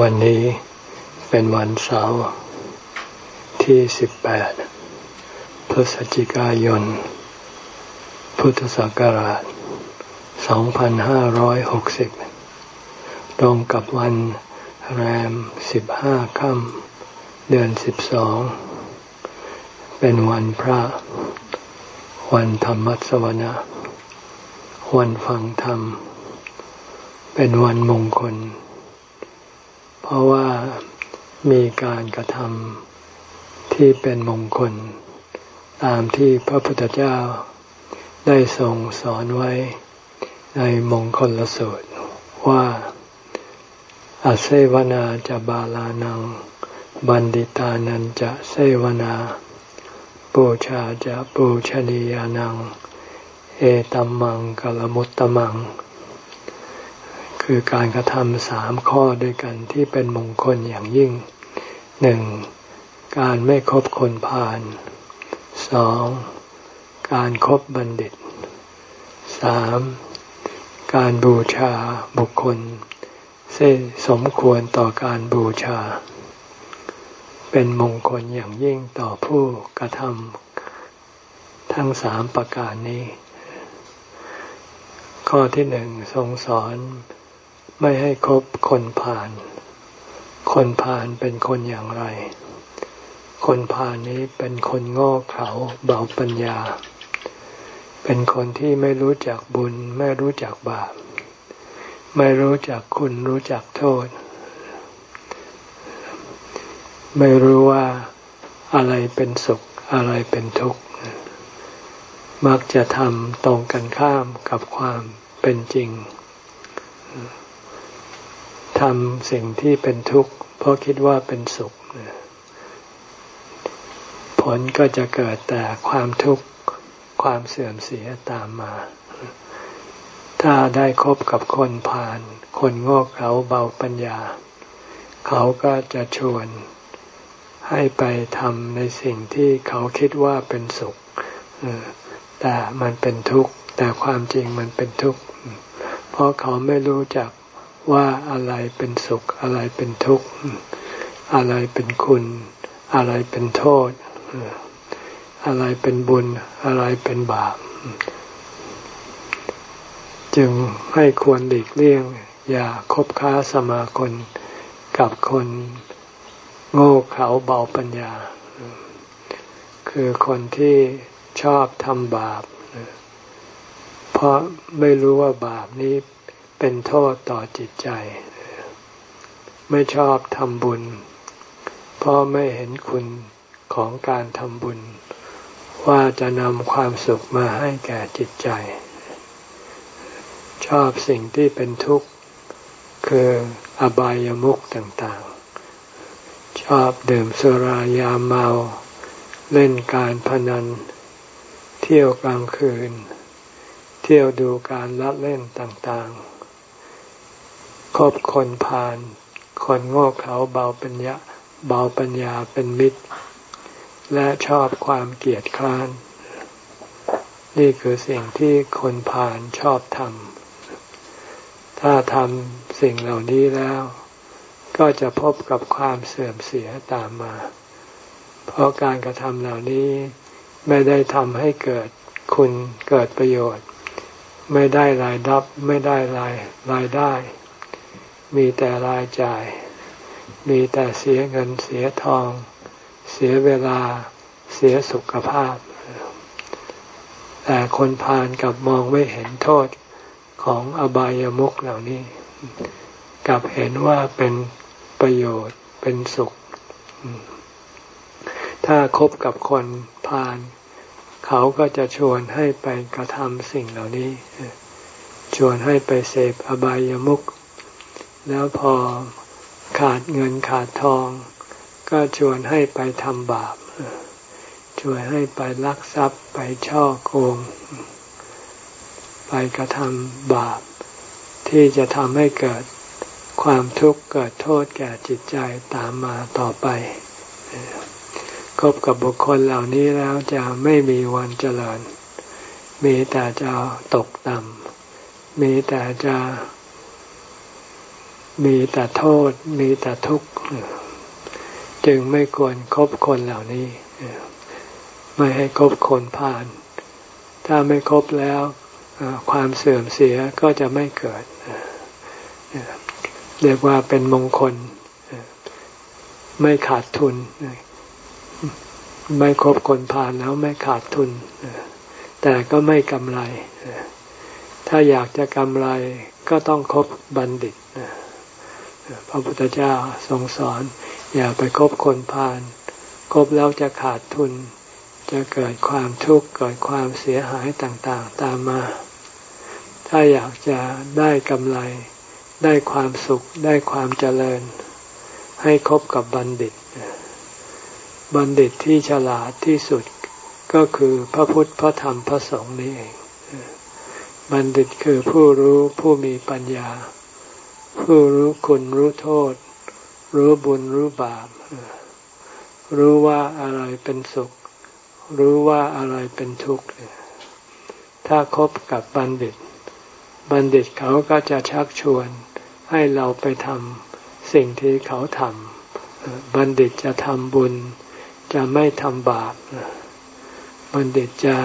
วันนี้เป็นวันเสาร์ที่ 18 พฤศจิกายน พุทธศักราช 2560 ตรงกับวันแรม 15 ค่ำเดือน 12 เป็นวันพระ วันธรรมสวนะวันฟังธรรม เป็นวันมงคล ราะว่ามีการกระทำที่เป็นมงคล ตามที่พระพุทธเจ้าได้ทรงสอนไว้ในมงคลละสูตรว่าอาเซวนาจะบาลานัง บันดิตานันจะเซวนาปูชาจะปูชนียานัง เอตัมมังกลมุตตมัง คือการกระทำสามข้อด้วยกันที่เป็นมงคลอย่างยิ่งหนึ่งการไม่คบคนพาลสองการครบบัณฑิตสามการบูชาบุคคลเส้สมควรต่อการบูชา เป็นมงคลอย่างยิ่งต่อผู้กระทำทั้งสามประการนี้ ข้อที่หนึ่งทรงสอน ไม่ให้คบคนผ่าน คนผ่านเป็นคนอย่างไร คนผ่านนี้เป็นคนโง่เขลาเบาปัญญา เป็นคนที่ไม่รู้จักบุญ ไม่รู้จักบาป ไม่รู้จักคุณรู้จักโทษ ไม่รู้ว่าอะไรเป็นสุขอะไรเป็นทุกข์ มักจะทำตรงกันข้ามกับความเป็นจริง ทำสิ่งที่เป็นทุกข์ เพราะคิดว่าเป็นสุข ผลก็จะเกิดแต่ความทุกข์ความเสื่อมเสียตามมา ถ้าได้คบกับคนผ่าน คนโง่เขาเบาปัญญา เขาก็จะชวนให้ไปทำในสิ่งที่เขาคิดว่าเป็นสุขแต่มันเป็นทุกข์ แต่ความจริงมันเป็นทุกข์ เพราะเขาไม่รู้จัก ว่าอะไรเป็นสุข อะไรเป็นทุกข์ อะไรเป็นคุณ อะไรเป็นโทษ อะไรเป็นบุญ อะไรเป็นบาป จึงให้ควรหลีกเลี่ยง อย่าคบค้าสมาคมกับคนโง่เขลาเบาปัญญา คือคนที่ชอบทำบาป เพราะไม่รู้ว่าบาปนี้ เป็นโทษต่อจิตใจ ไม่ชอบทำบุญ เพราะไม่เห็นคุณของการทำบุญ ว่าจะนำความสุขมาให้แก่จิตใจ ชอบสิ่งที่เป็นทุกข์ คืออบายามุขต่างๆ ชอบดื่มสุรายาเมา เล่นการพนัน เที่ยวกลางคืนเที่ยวดูการละเล่นต่างๆ คบคนพาลคนโง่เขลาเบาปัญญาเบาปัญญาเป็นมิตร และชอบความเกียดคร้าน นี่คือสิ่งที่คนพาลชอบทำถ้าทำสิ่งเหล่านี้แล้ว ก็จะพบกับความเสื่อมเสียตามมา เพราะการกระทำเหล่านี้ไม่ได้ทำให้เกิดคุณเกิดประโยชน์ ไม่ได้รายรับไม่ได้รายรายได้ มีแต่รายจ่าย มีแต่เสียเงินเสียทอง เสียเวลาเสียสุขภาพ แต่คนพาลกับมองไม่เห็นโทษของอบายามุขเหล่านี้ กับเห็นว่าเป็นประโยชน์เป็นสุข ถ้าคบกับคนพาลเขาก็จะชวนให้ไปกระทำสิ่งเหล่านี้ ชวนให้ไปเสพอบายามุข แล้วพอขาดเงินขาดทอง ก็ชวนให้ไปทำบาปชวนให้ไปลักทรัพย์ไปช่อโกง ไปกระทำบาป ที่จะทำให้เกิดความทุกข์เกิดโทษแก่จิตใจตามมาต่อไปคบกับบุคคลเหล่านี้แล้วจะไม่มีวันเจริญ มีแต่จะตกต่ำมีแต่จะ มีแต่โทษมีแต่ทุกข์จึงไม่ควรครบคนเหล่านี้ ไม่ให้คบคนผ่าน ถ้าไม่คบแล้วความเสื่อมเสียก็จะไม่เกิด เรียกว่าเป็นมงคล ไม่ขาดทุน ไม่คบคนผ่านแล้วไม่ขาดทุน แต่ก็ไม่กำไร ถ้าอยากจะกำไรก็ต้องคบบัณฑิต พระพุทธเจ้าทรงสอน อย่าไปคบคนพาลคบแล้วจะขาดทุน จะเกิดความทุกข์เกิดความเสียหายต่างๆ ตามมา ถ้าอยากจะได้กำไร ได้ความสุขได้ความเจริญ ให้คบกับบัณฑิต บัณฑิตที่ฉลาดที่สุดก็คือพระพุทธพระธรรมพระสงฆ์นี่เอง บัณฑิตคือผู้รู้ผู้มีปัญญา ผู้รู้คุณรู้โทษ รู้บุญรู้บาป รู้ว่าอะไรเป็นสุข รู้ว่าอะไรเป็นทุกข์ ถ้าคบกับบัณฑิต บัณฑิตเขาก็จะชักชวนให้เราไปทำสิ่งที่เขาทำบัณฑิตจะทำบุญ จะไม่ทำบาป บัณฑิตจะ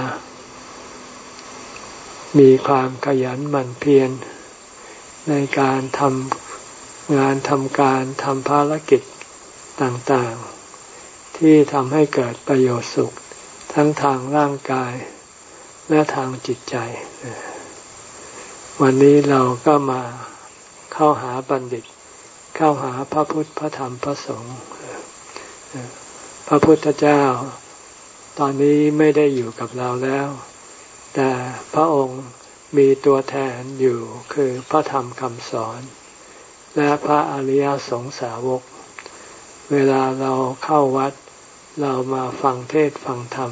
มีความขยันหมั่นเพียร ในการทำงานทำการทำภารกิจต่างๆ ที่ทำให้เกิดประโยชน์สุข ทั้งทางร่างกายและทางจิตใจ วันนี้เราก็มาเข้าหาบัณฑิต เข้าหาพระพุทธพระธรรมพระสงฆ์พระพุทธเจ้า ตอนนี้ไม่ได้อยู่กับเราแล้ว แต่พระองค์ มีตัวแทนอยู่คือพระธรรมคำสอน และพระอริยสงสาวก เวลาเราเข้าวัด เรามาฟังเทศฟังธรรม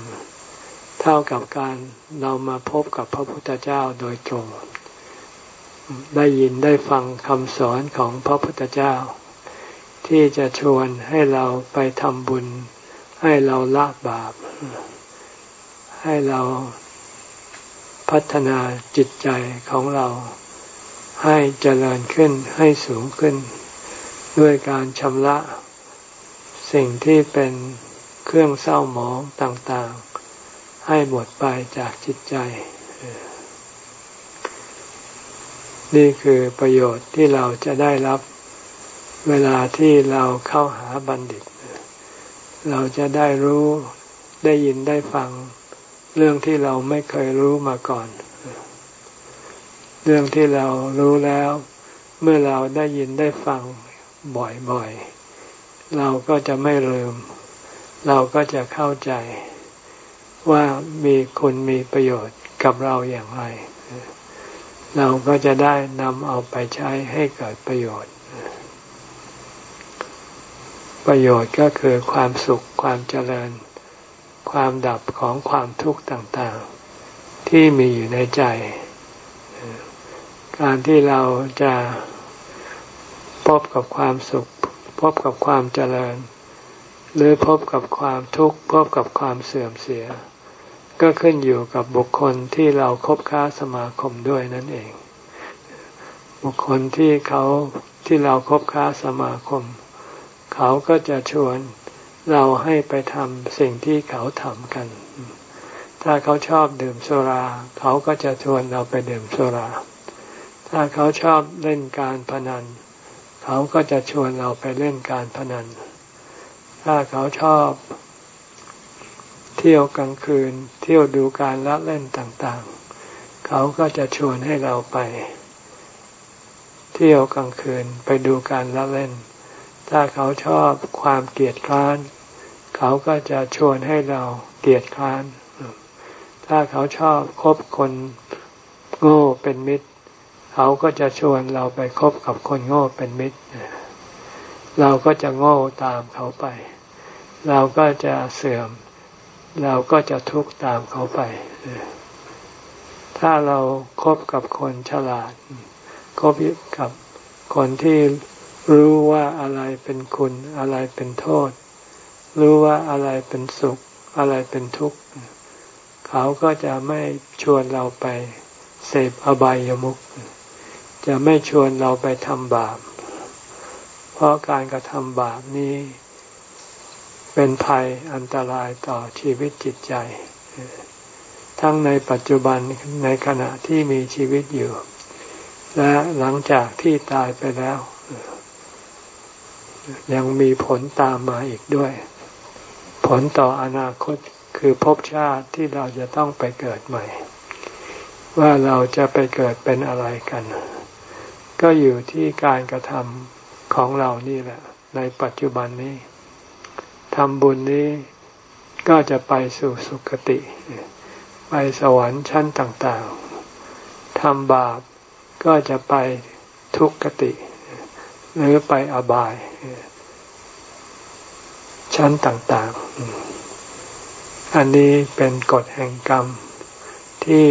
เท่ากับการเรามาพบกับพระพุทธเจ้าโดยตรง ได้ยินได้ฟังคำสอนของพระพุทธเจ้า ที่จะชวนให้เราไปทำบุญ ให้เราละบาป ให้เรา พัฒนาจิตใจของเราให้เจริญขึ้นให้สูงขึ้น ด้วยการชำระ สิ่งที่เป็นเครื่องเศร้าหมองต่างๆ ให้หมดไปจากจิตใจ นี่คือประโยชน์ที่เราจะได้รับเวลาที่เราเข้าหาบัณฑิต เราจะได้รู้ได้ยินได้ฟัง เรื่องที่เราไม่เคยรู้มาก่อน เรื่องที่เรารู้แล้ว เมื่อเราได้ยินได้ฟังบ่อยๆ เราก็จะไม่ลืม เราก็จะเข้าใจว่ามีคุณมีประโยชน์กับเราอย่างไร เราก็จะได้นำเอาไปใช้ให้เกิดประโยชน์ ประโยชน์ก็คือความสุขความเจริญ ความดับของความทุกข์ต่างๆ ที่มีอยู่ในใจ การที่เราจะพบกับความสุข พบกับความเจริญ หรือพบกับความทุกข์ พบกับความเสื่อมเสีย ก็ขึ้นอยู่กับบุคคลที่เราคบค้าสมาคมด้วยนั่นเอง บุคคลที่เขาที่เราครบค้าสมาคม เขาก็จะชวน เราให้ไปทำสิ่งที่เขาทำกัน ถ้าเขาชอบดื่มสุรา เขาก็จะชวนเราไปดื่มสุรา ถ้าเขาชอบเล่นการพนัน เขาก็จะชวนเราไปเล่นการพนัน ถ้าเขาชอบ เที่ยวกลางคืน เที่ยวดูการละเล่นต่างๆ เขาก็จะชวนให้เราไป เที่ยวกลางคืนไปดูการละเล่นถ้าเขาชอบความเกลียดคร้าน เขาก็จะชวนให้เราเกลียดคร้าน ถ้าเขาชอบคบคนโง่เป็นมิตร เขาก็จะชวนเราไปคบกับคนโง่เป็นมิตร เราก็จะโง่ตามเขาไป เราก็จะเสื่อม เราก็จะทุกข์ตามเขาไป ถ้าเราครบกับคนฉลาด คบกับคนที่รู้ว่าอะไรเป็นคุณอะไรเป็นโทษ รู้ว่าอะไรเป็นสุข อะไรเป็นทุกข์ เขาก็จะไม่ชวนเราไปเสพอบายามุขจะไม่ชวนเราไปทำบาป เพราะการกระทำบาปนี้ เป็นภัยอันตรายต่อชีวิตจิตใจ ทั้งในปัจจุบันในขณะที่มีชีวิตอยู่ และหลังจากที่ตายไปแล้ว ยังมีผลตามมาอีกด้วย ผลต่ออนาคตคือภพชาติที่เราจะต้องไปเกิดใหม่ ว่าเราจะไปเกิดเป็นอะไรกัน ก็อยู่ที่การกระทำของเรานี่แหละ ในปัจจุบันนี้ทำบุญนี้ก็จะไปสู่สุคติ ไปสวรรค์ชั้นต่างๆทำบาปก็จะไปทุกขติ หรือไปอบาย ชั้นต่างๆ อันนี้เป็นกฎแห่งกรรมที่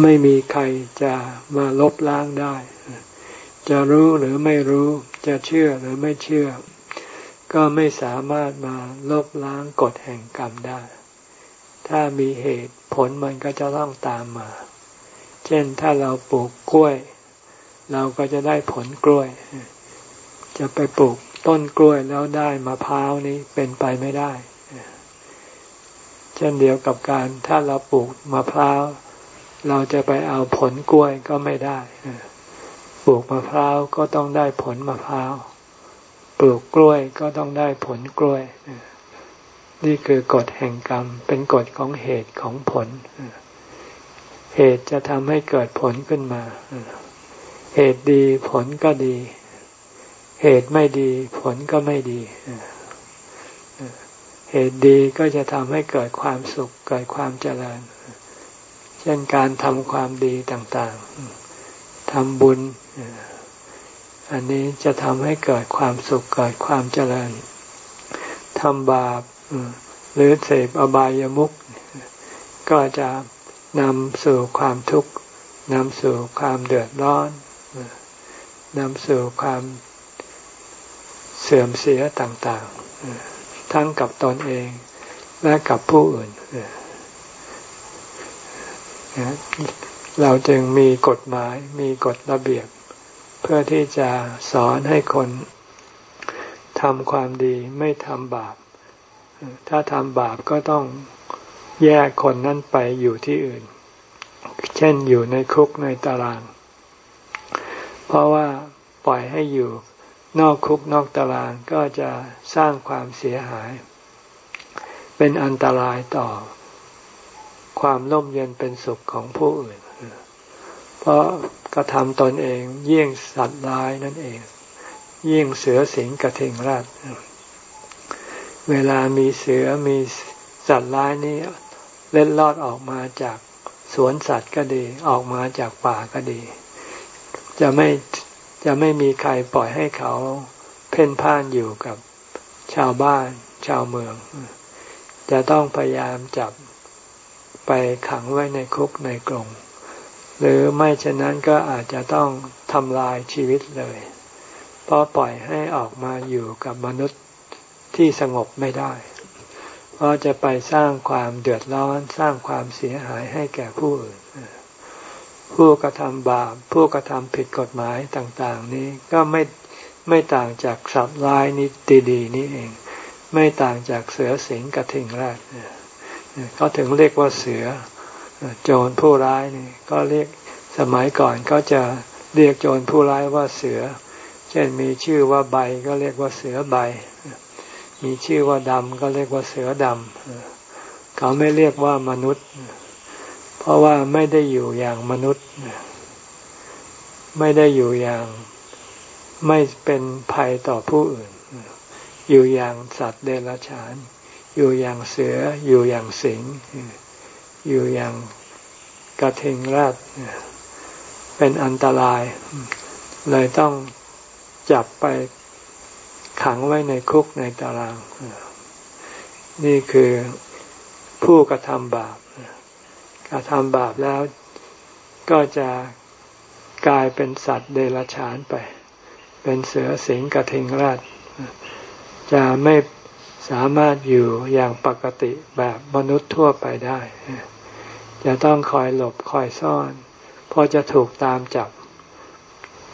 ไม่มีใครจะมาลบล้างได้ จะรู้หรือไม่รู้จะเชื่อหรือไม่เชื่อ ก็ไม่สามารถมาลบล้างกฎแห่งกรรมได้ ถ้ามีเหตุผลมันก็จะต้องตามมา เช่นถ้าเราปลูกกล้วย เราก็จะได้ผลกล้วย จะไปปลูก ต้นกล้วยแล้วได้มะพร้าวนี้เป็นไปไม่ได้ เช่นเดียวกับการถ้าเราปลูกมะพร้าว เราจะไปเอาผลกล้วยก็ไม่ได้ ปลูกมะพร้าวก็ต้องได้ผลมะพร้าว ปลูกกล้วยก็ต้องได้ผลกล้วย นี่คือกฎแห่งกรรม เป็นกฎของเหตุของผล เหตุจะทำให้เกิดผลขึ้นมา เหตุดีผลก็ดี เหตุไม่ดี ผลก็ไม่ดี เหตุดีก็จะทำให้เกิดความสุข เกิดความเจริญ เช่นการทำความดีต่างๆทำบุญ อันนี้จะทำให้เกิดความสุข เกิดความเจริญทำบาปหรือเสพอบายามุขก็จะนำสู่ความทุกข์นำสู่ความเดือดร้อนนำสู่ความ เสื่อมเสียต่างๆ ทั้งกับตนเองและกับผู้อื่น เราจึงมีกฎหมายมีกฎระเบียบ เพื่อที่จะสอนให้คนทำความดีไม่ทำบาป ถ้าทำบาปก็ต้องแยกคนนั้นไปอยู่ที่อื่น เช่นอยู่ในคุกในตาราง เพราะว่าปล่อยให้อยู่ นอกคุกนอกตารางก็จะสร้างความเสียหาย เป็นอันตรายต่อ ความร่มเย็นเป็นสุขของผู้อื่น เพราะกระทำตนเองเยี่ยงสัตว์ร้ายนั่นเอง เยิ่ยงเสือสิงกระเทงราดเวลามีเสือมีสัตว์ร้ายนี่เล็ดลอดออกมาจากสวนสัตว์ก็ดีออกมาจากป่าก็ดี จะไม่ จะไม่มีใครปล่อยให้เขาเพ่นพ่านอยู่กับชาวบ้าน ชาวเมือง จะต้องพยายามจับไปขังไว้ในคุกในกรงหรือไม่เช่นนั้นก็อาจจะต้องทำลายชีวิตเลย เพราะปล่อยให้ออกมาอยู่กับมนุษย์ที่สงบไม่ได้ เพราะจะไปสร้างความเดือดร้อนสร้างความเสียหายให้แก่ผู้อื่น ผู้กระทำบาป ผู้กระทำผิดกฎหมายต่างๆ นี้ก็ไม่ไม่ต่างจากสัตว์ร้ายนี้ดีนี้เอง ไม่ต่างจากเสือสิงกระทิงแรกเขาถึงเรียกว่าเสือโจรผู้ร้ายนี่ก็เรียกสมัยก่อนก็จะเรียกโจรผู้ร้ายว่าเสือ เช่นมีชื่อว่าใบก็เรียกว่าเสือใบ มีชื่อว่าดำก็เรียกว่าเสือดำเขาไม่เรียกว่ามนุษย์ ราะว่าไม่ได้อยู่อย่างมนุษย์ ไม่ได้อยู่อย่างไม่เป็นภัยต่อผู้อื่น อยู่อย่างสัตว์เดรัจฉาน อยู่อย่างเสือ อยู่อย่างสิง อยู่อย่างกระทิงราดเป็นอันตราย เลยต้องจับไปขังไว้ในคุกในตาราง นี่คือผู้กระทำบาป กระทำบาปแล้วก็จะกลายเป็นสัตว์เดรัจฉานไป เป็นเสือสิงกระทิงราดจะไม่สามารถอยู่อย่างปกติแบบมนุษย์ทั่วไปได้ จะต้องคอยหลบคอยซ่อน เพราะจะถูกตามจับ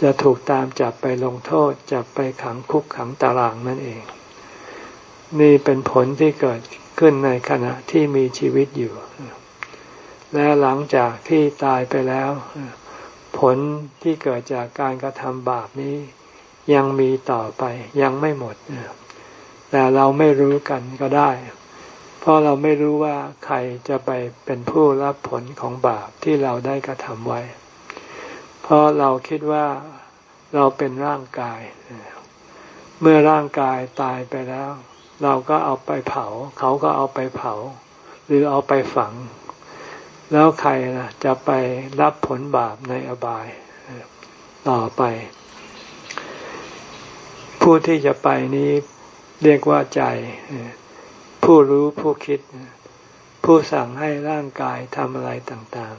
จะถูกตามจับไปลงโทษ จับไปขังคุกขังตารางนั่นเอง นี่เป็นผลที่เกิดขึ้นในขณะที่มีชีวิตอยู่ และหลังจากที่ตายไปแล้ว ผลที่เกิดจากการกระทำบาปนี้ยังมีต่อไปยังไม่หมด แต่เราไม่รู้กันก็ได้ เพราะเราไม่รู้ว่าใครจะไปเป็นผู้รับผลของบาปที่เราได้กระทำไว้ เพราะเราคิดว่าเราเป็นร่างกาย เมื่อร่างกายตายไปแล้ว เราก็เอาไปเผา เขาก็เอาไปเผา หรือเอาไปฝัง แล้วใครนะจะไปรับผลบาปในอบายต่อไป ผู้ที่จะไปนี้เรียกว่าใจ ผู้รู้ผู้คิด ผู้สั่งให้ร่างกายทำอะไรต่าง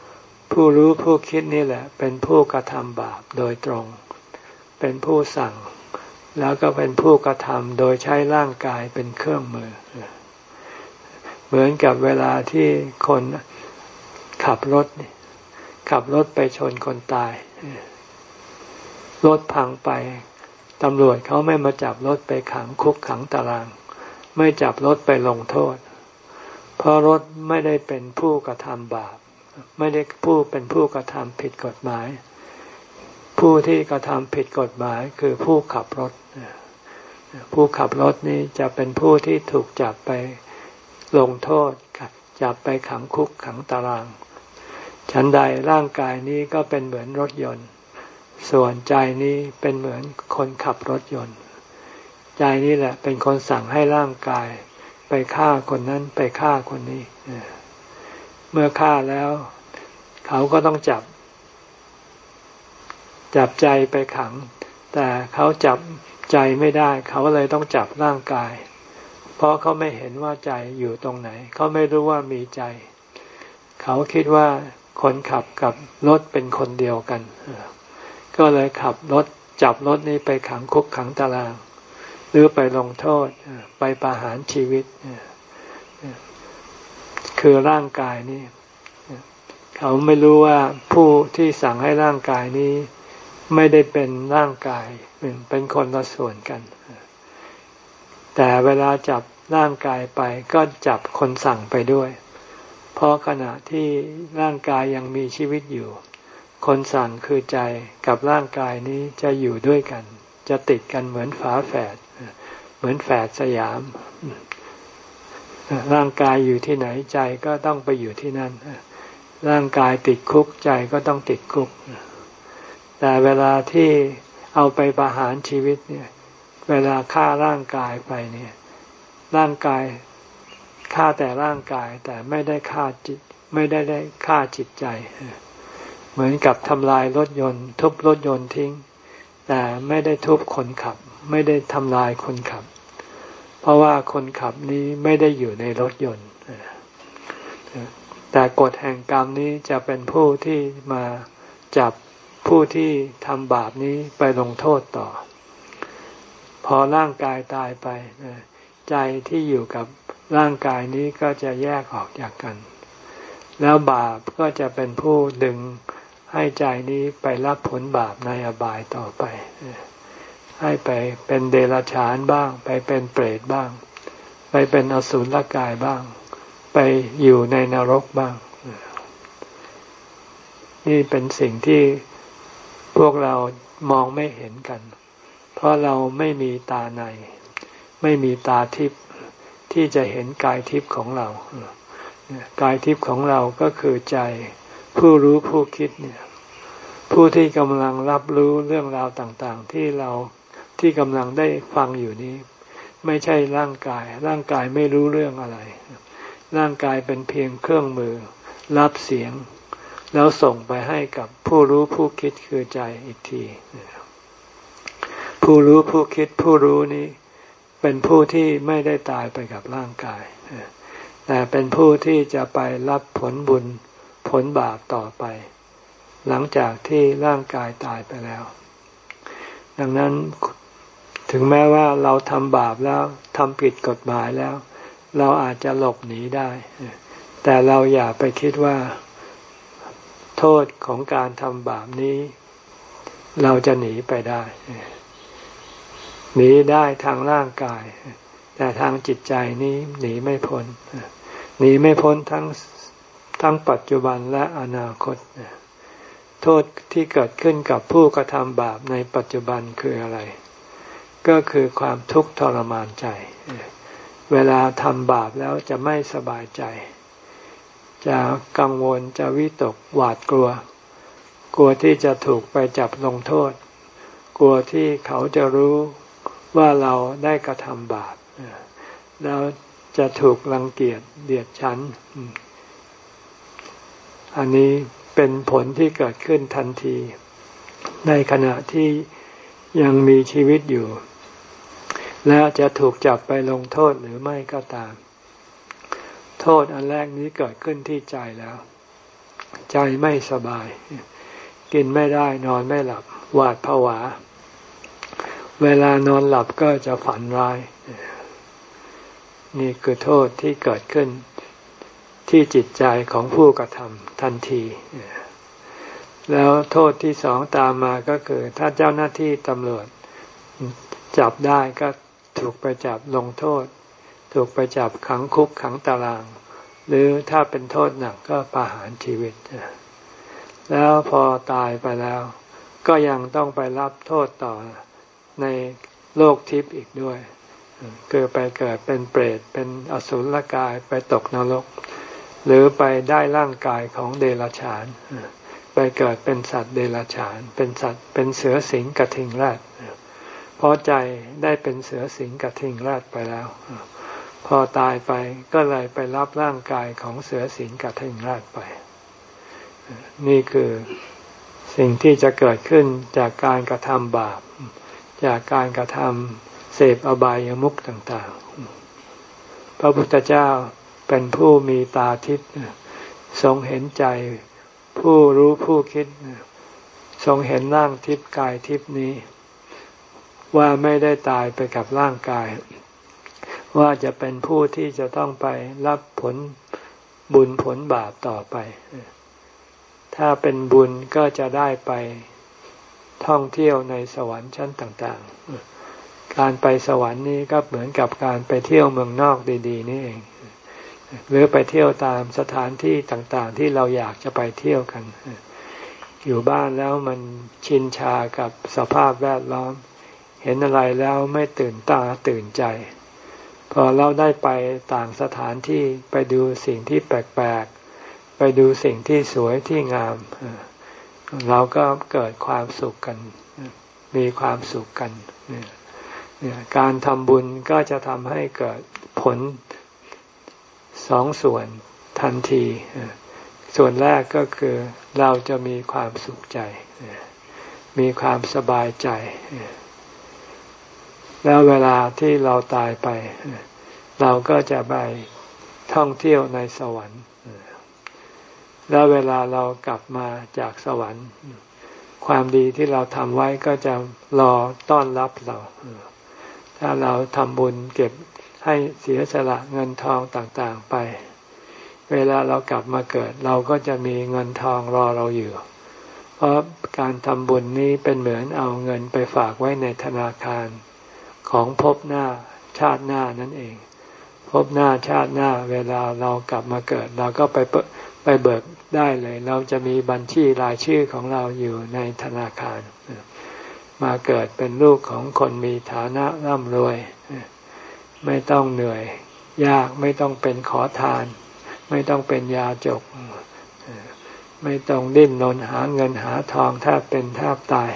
ๆ ผู้รู้ผู้คิดนี่แหละ เป็นผู้กระทำบาปโดยตรง เป็นผู้สั่ง แล้วก็เป็นผู้กระทำโดยใช้ร่างกายเป็นเครื่องมือ เหมือนกับเวลาที่คน ขับรถ ขับรถไปชนคนตาย รถพังไป ตำรวจเขาไม่มาจับรถไปขังคุกขังตาราง ไม่จับรถไปลงโทษ เพราะรถไม่ได้เป็นผู้กระทำบาป ไม่ได้ผู้เป็นผู้กระทำผิดกฎหมาย ผู้ที่กระทำผิดกฎหมายคือผู้ขับรถ ผู้ขับรถนี้จะเป็นผู้ที่ถูกจับไปลงโทษจับไปขังคุกขังตาราง ฉันใดร่างกายนี้ก็เป็นเหมือนรถยนต์ ส่วนใจนี้เป็นเหมือนคนขับรถยนต์ ใจนี้แหละเป็นคนสั่งให้ร่างกาย ไปฆ่าคนนั้นไปฆ่าคนนี้ เมื่อฆ่าแล้ว เขาก็ต้องจับ จับใจไปขัง แต่เขาจับใจไม่ได้ เขาเลยต้องจับร่างกาย เพราะเขาไม่เห็นว่าใจอยู่ตรงไหน เขาไม่รู้ว่ามีใจ เขาคิดว่า คนขับกับรถเป็นคนเดียวกัน ก็เลยขับรถจับรถนี้ไปขังคุกขังตาราง หรือไปลงโทษไปประหารชีวิต คือร่างกายนี้เขาไม่รู้ว่าผู้ที่สั่งให้ร่างกายนี้ไม่ได้เป็นร่างกายเป็นคนละส่วนกัน แต่เวลาจับร่างกายไปก็จับคนสั่งไปด้วย เพราะขณะที่ร่างกายยังมีชีวิตอยู่ คนสั่งคือใจกับร่างกายนี้จะอยู่ด้วยกัน จะติดกันเหมือนฝาแฝด เหมือนแฝดสยาม ร่างกายอยู่ที่ไหนใจก็ต้องไปอยู่ที่นั่น ร่างกายติดคุกใจก็ต้องติดคุก แต่เวลาที่เอาไปประหารชีวิตเนี่ย เวลาฆ่าร่างกายไปเนี่ย ร่างกาย ฆ่าแต่ร่างกายแต่ไม่ได้ฆ่าจิต ไม่ได้ได้ฆ่าจิตใจ เหมือนกับทำลายรถยนต์ ทุบรถยนต์ทิ้ง แต่ไม่ได้ทุบคนขับ ไม่ได้ทำลายคนขับ เพราะว่าคนขับนี้ไม่ได้อยู่ในรถยนต์แต่กฎแห่งกรรมนี้จะเป็นผู้ที่มาจับผู้ที่ทำบาปนี้ไปลงโทษต่อ พอร่างกายตายไปใจที่อยู่กับ ร่างกายนี้ก็จะแยกออกจากกัน แล้วบาปก็จะเป็นผู้ดึงให้ใจนี้ไปรับผลบาปในอบายต่อไป ให้ไปเป็นเดรัจฉานบ้าง ไปเป็นเปรตบ้าง ไปเป็นอสุรกายบ้าง ไปอยู่ในนรกบ้าง นี่เป็นสิ่งที่พวกเรามองไม่เห็นกัน เพราะเราไม่มีตาใน ไม่มีตาทิพย์ ที่จะเห็นกายทิพย์ของเรากายทิพย์ของเราก็คือใจ ผู้รู้ผู้คิดเนี่ย ผู้ที่กำลังรับรู้เรื่องราวต่างๆ ที่เราที่กำลังได้ฟังอยู่นี้ ไม่ใช่ร่างกาย ร่างกายไม่รู้เรื่องอะไร ร่างกายเป็นเพียงเครื่องมือ รับเสียง แล้วส่งไปให้กับผู้รู้ผู้คิดคือใจอีกที ผู้รู้ผู้คิดผู้รู้นี้ เป็นผู้ที่ไม่ได้ตายไปกับร่างกาย แต่เป็นผู้ที่จะไปรับผลบุญผลบาปต่อไป หลังจากที่ร่างกายตายไปแล้ว ดังนั้นถึงแม้ว่าเราทำบาปแล้วทำผิดกฎหมายแล้ว เราอาจจะหลบหนีได้ แต่เราอย่าไปคิดว่า โทษของการทำบาปนี้ เราจะหนีไปได้ หนีได้ทางร่างกาย แต่ทางจิตใจนี้หนีไม่พ้นหนีไม่พ้นทั้งทั้งปัจจุบันและอนาคตโทษที่เกิดขึ้นกับผู้กระทำบาปในปัจจุบันคืออะไร ก็คือความทุกข์ทรมานใจ เวลาทำบาปแล้วจะไม่สบายใจ จะกังวลจะวิตกหวาดกลัว กลัวที่จะถูกไปจับลงโทษ กลัวที่เขาจะรู้ ว่าเราได้กระทำบาปแล้วจะถูกรังเกียจเดียดฉันอันนี้เป็นผลที่เกิดขึ้นทันที ในขณะที่ยังมีชีวิตอยู่ และจะถูกจับไปลงโทษหรือไม่ก็ตาม โทษอันแรกนี้เกิดขึ้นที่ใจแล้ว ใจไม่สบาย กินไม่ได้นอนไม่หลับ หวาดผวา เวลานอนหลับก็จะฝันร้าย นี่คือโทษที่เกิดขึ้นที่จิตใจของผู้กระทำทันที แล้วโทษที่สองตามมาก็คือ ถ้าเจ้าหน้าที่ตำรวจ จับได้ก็ถูกไปจับลงโทษ ถูกไปจับขังคุกขังตาราง หรือถ้าเป็นโทษหนักก็ประหารชีวิต แล้วพอตายไปแล้ว ก็ยังต้องไปรับโทษต่อ ในโลกทิพย์อีกด้วยคือไปเกิดเป็นเปรตเป็นอสุรกายไปตกนรก หรือไปได้ร่างกายของเดรัจฉานไปเกิดเป็นสัตว์เดรัจฉาน เป็นสัตว์เป็นเสือสิงกระทิงแรดพอใจได้เป็นเสือสิงกระทิงแรดไปแล้ว พอตายไปก็เลยไปรับร่างกายของเสือสิงกระทิงแรดไป นี่คือสิ่งที่จะเกิดขึ้นจากการกระทำบาป จากการกระทำเสพอบายามุขต่างๆ พระพุทธเจ้าเป็นผู้มีตาทิพย์ทรงเห็นใจ ผู้รู้ผู้คิด ทรงเห็นร่างทิพย์กายทิพย์นี้ ว่าไม่ได้ตายไปกับร่างกาย ว่าจะเป็นผู้ที่จะต้องไปรับผลบุญผลบาปต่อไป ถ้าเป็นบุญก็จะได้ไป ท่องเที่ยวในสวรรค์ชั้นต่างๆ การไปสวรรค์นี้ก็เหมือนกับการไปเที่ยวเมืองนอกดีๆ นี่เอง หรือไปเที่ยวตามสถานที่ต่างๆ ที่เราอยากจะไปเที่ยวกัน อยู่บ้านแล้วมันชินชากับสภาพแวดล้อม เห็นอะไรแล้วไม่ตื่นตาตื่นใจ พอเราได้ไปต่างสถานที่ไปดูสิ่งที่แปลกๆ ไปดูสิ่งที่สวยที่งามเเราก็เกิดความสุขกัน มีความสุขกันการทำบุญก็จะทำให้เกิดผลสองส่วนทันที ส่วนแรกก็คือเราจะมีความสุขใจ มีความสบายใจ แล้วเวลาที่เราตายไป เราก็จะไปท่องเที่ยวในสวรรค์ แล้วเวลาเรากลับมาจากสวรรค์ ความดีที่เราทำไว้ก็จะรอต้อนรับเรา ถ้าเราทำบุญเก็บให้เสียสละเงินทองต่างๆไป เวลาเรากลับมาเกิด เราก็จะมีเงินทองรอเราอยู่ เพราะการทำบุญนี้เป็นเหมือนเอาเงินไปฝากไว้ในธนาคารของภพหน้าชาติหน้านั่นเอง ภพหน้าชาติหน้า เวลาเรากลับมาเกิด เราก็ไปไปเบิก ได้เลย เราจะมีบัญชีรายชื่อของเราอยู่ในธนาคาร มาเกิดเป็นลูกของคนมีฐานะร่ำรวย ไม่ต้องเหนื่อย ยากไม่ต้องเป็นขอทาน ไม่ต้องเป็นยาจก ไม่ต้องดิ้นรนหาเงินหาทองแทบเป็นแทบตาย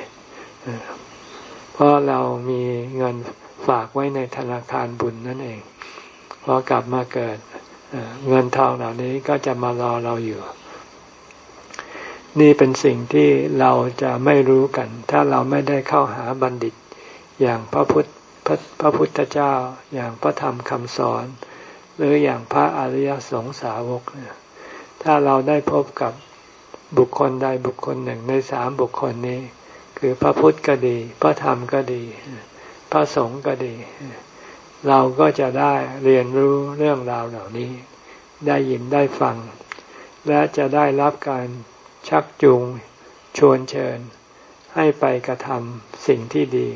เพราะเรามีเงินฝากไว้ในธนาคารบุญนั่นเองพอกลับมาเกิดเงินทองเหล่านี้ก็จะมารอเราอยู่ นี่เป็นสิ่งที่เราจะไม่รู้กัน ถ้าเราไม่ได้เข้าหาบัณฑิต อย่างพระพุทธพระพระพุทธเจ้า อย่างพระธรรมคำสอน หรืออย่างพระอริยสงสาวกถ้าเราได้พบกับบุคคลใดบุคคลหนึ่งในสามบุคคลนี้ คือพระพุทธก็ดี พระธรรมก็ดี พระสงฆ์ก็ดี เราก็จะได้เรียนรู้เรื่องราวเหล่านี้ ได้ยินได้ฟัง และจะได้รับการ ชักจูง ชวนเชิญ ให้ไปกระทำสิ่งที่ดี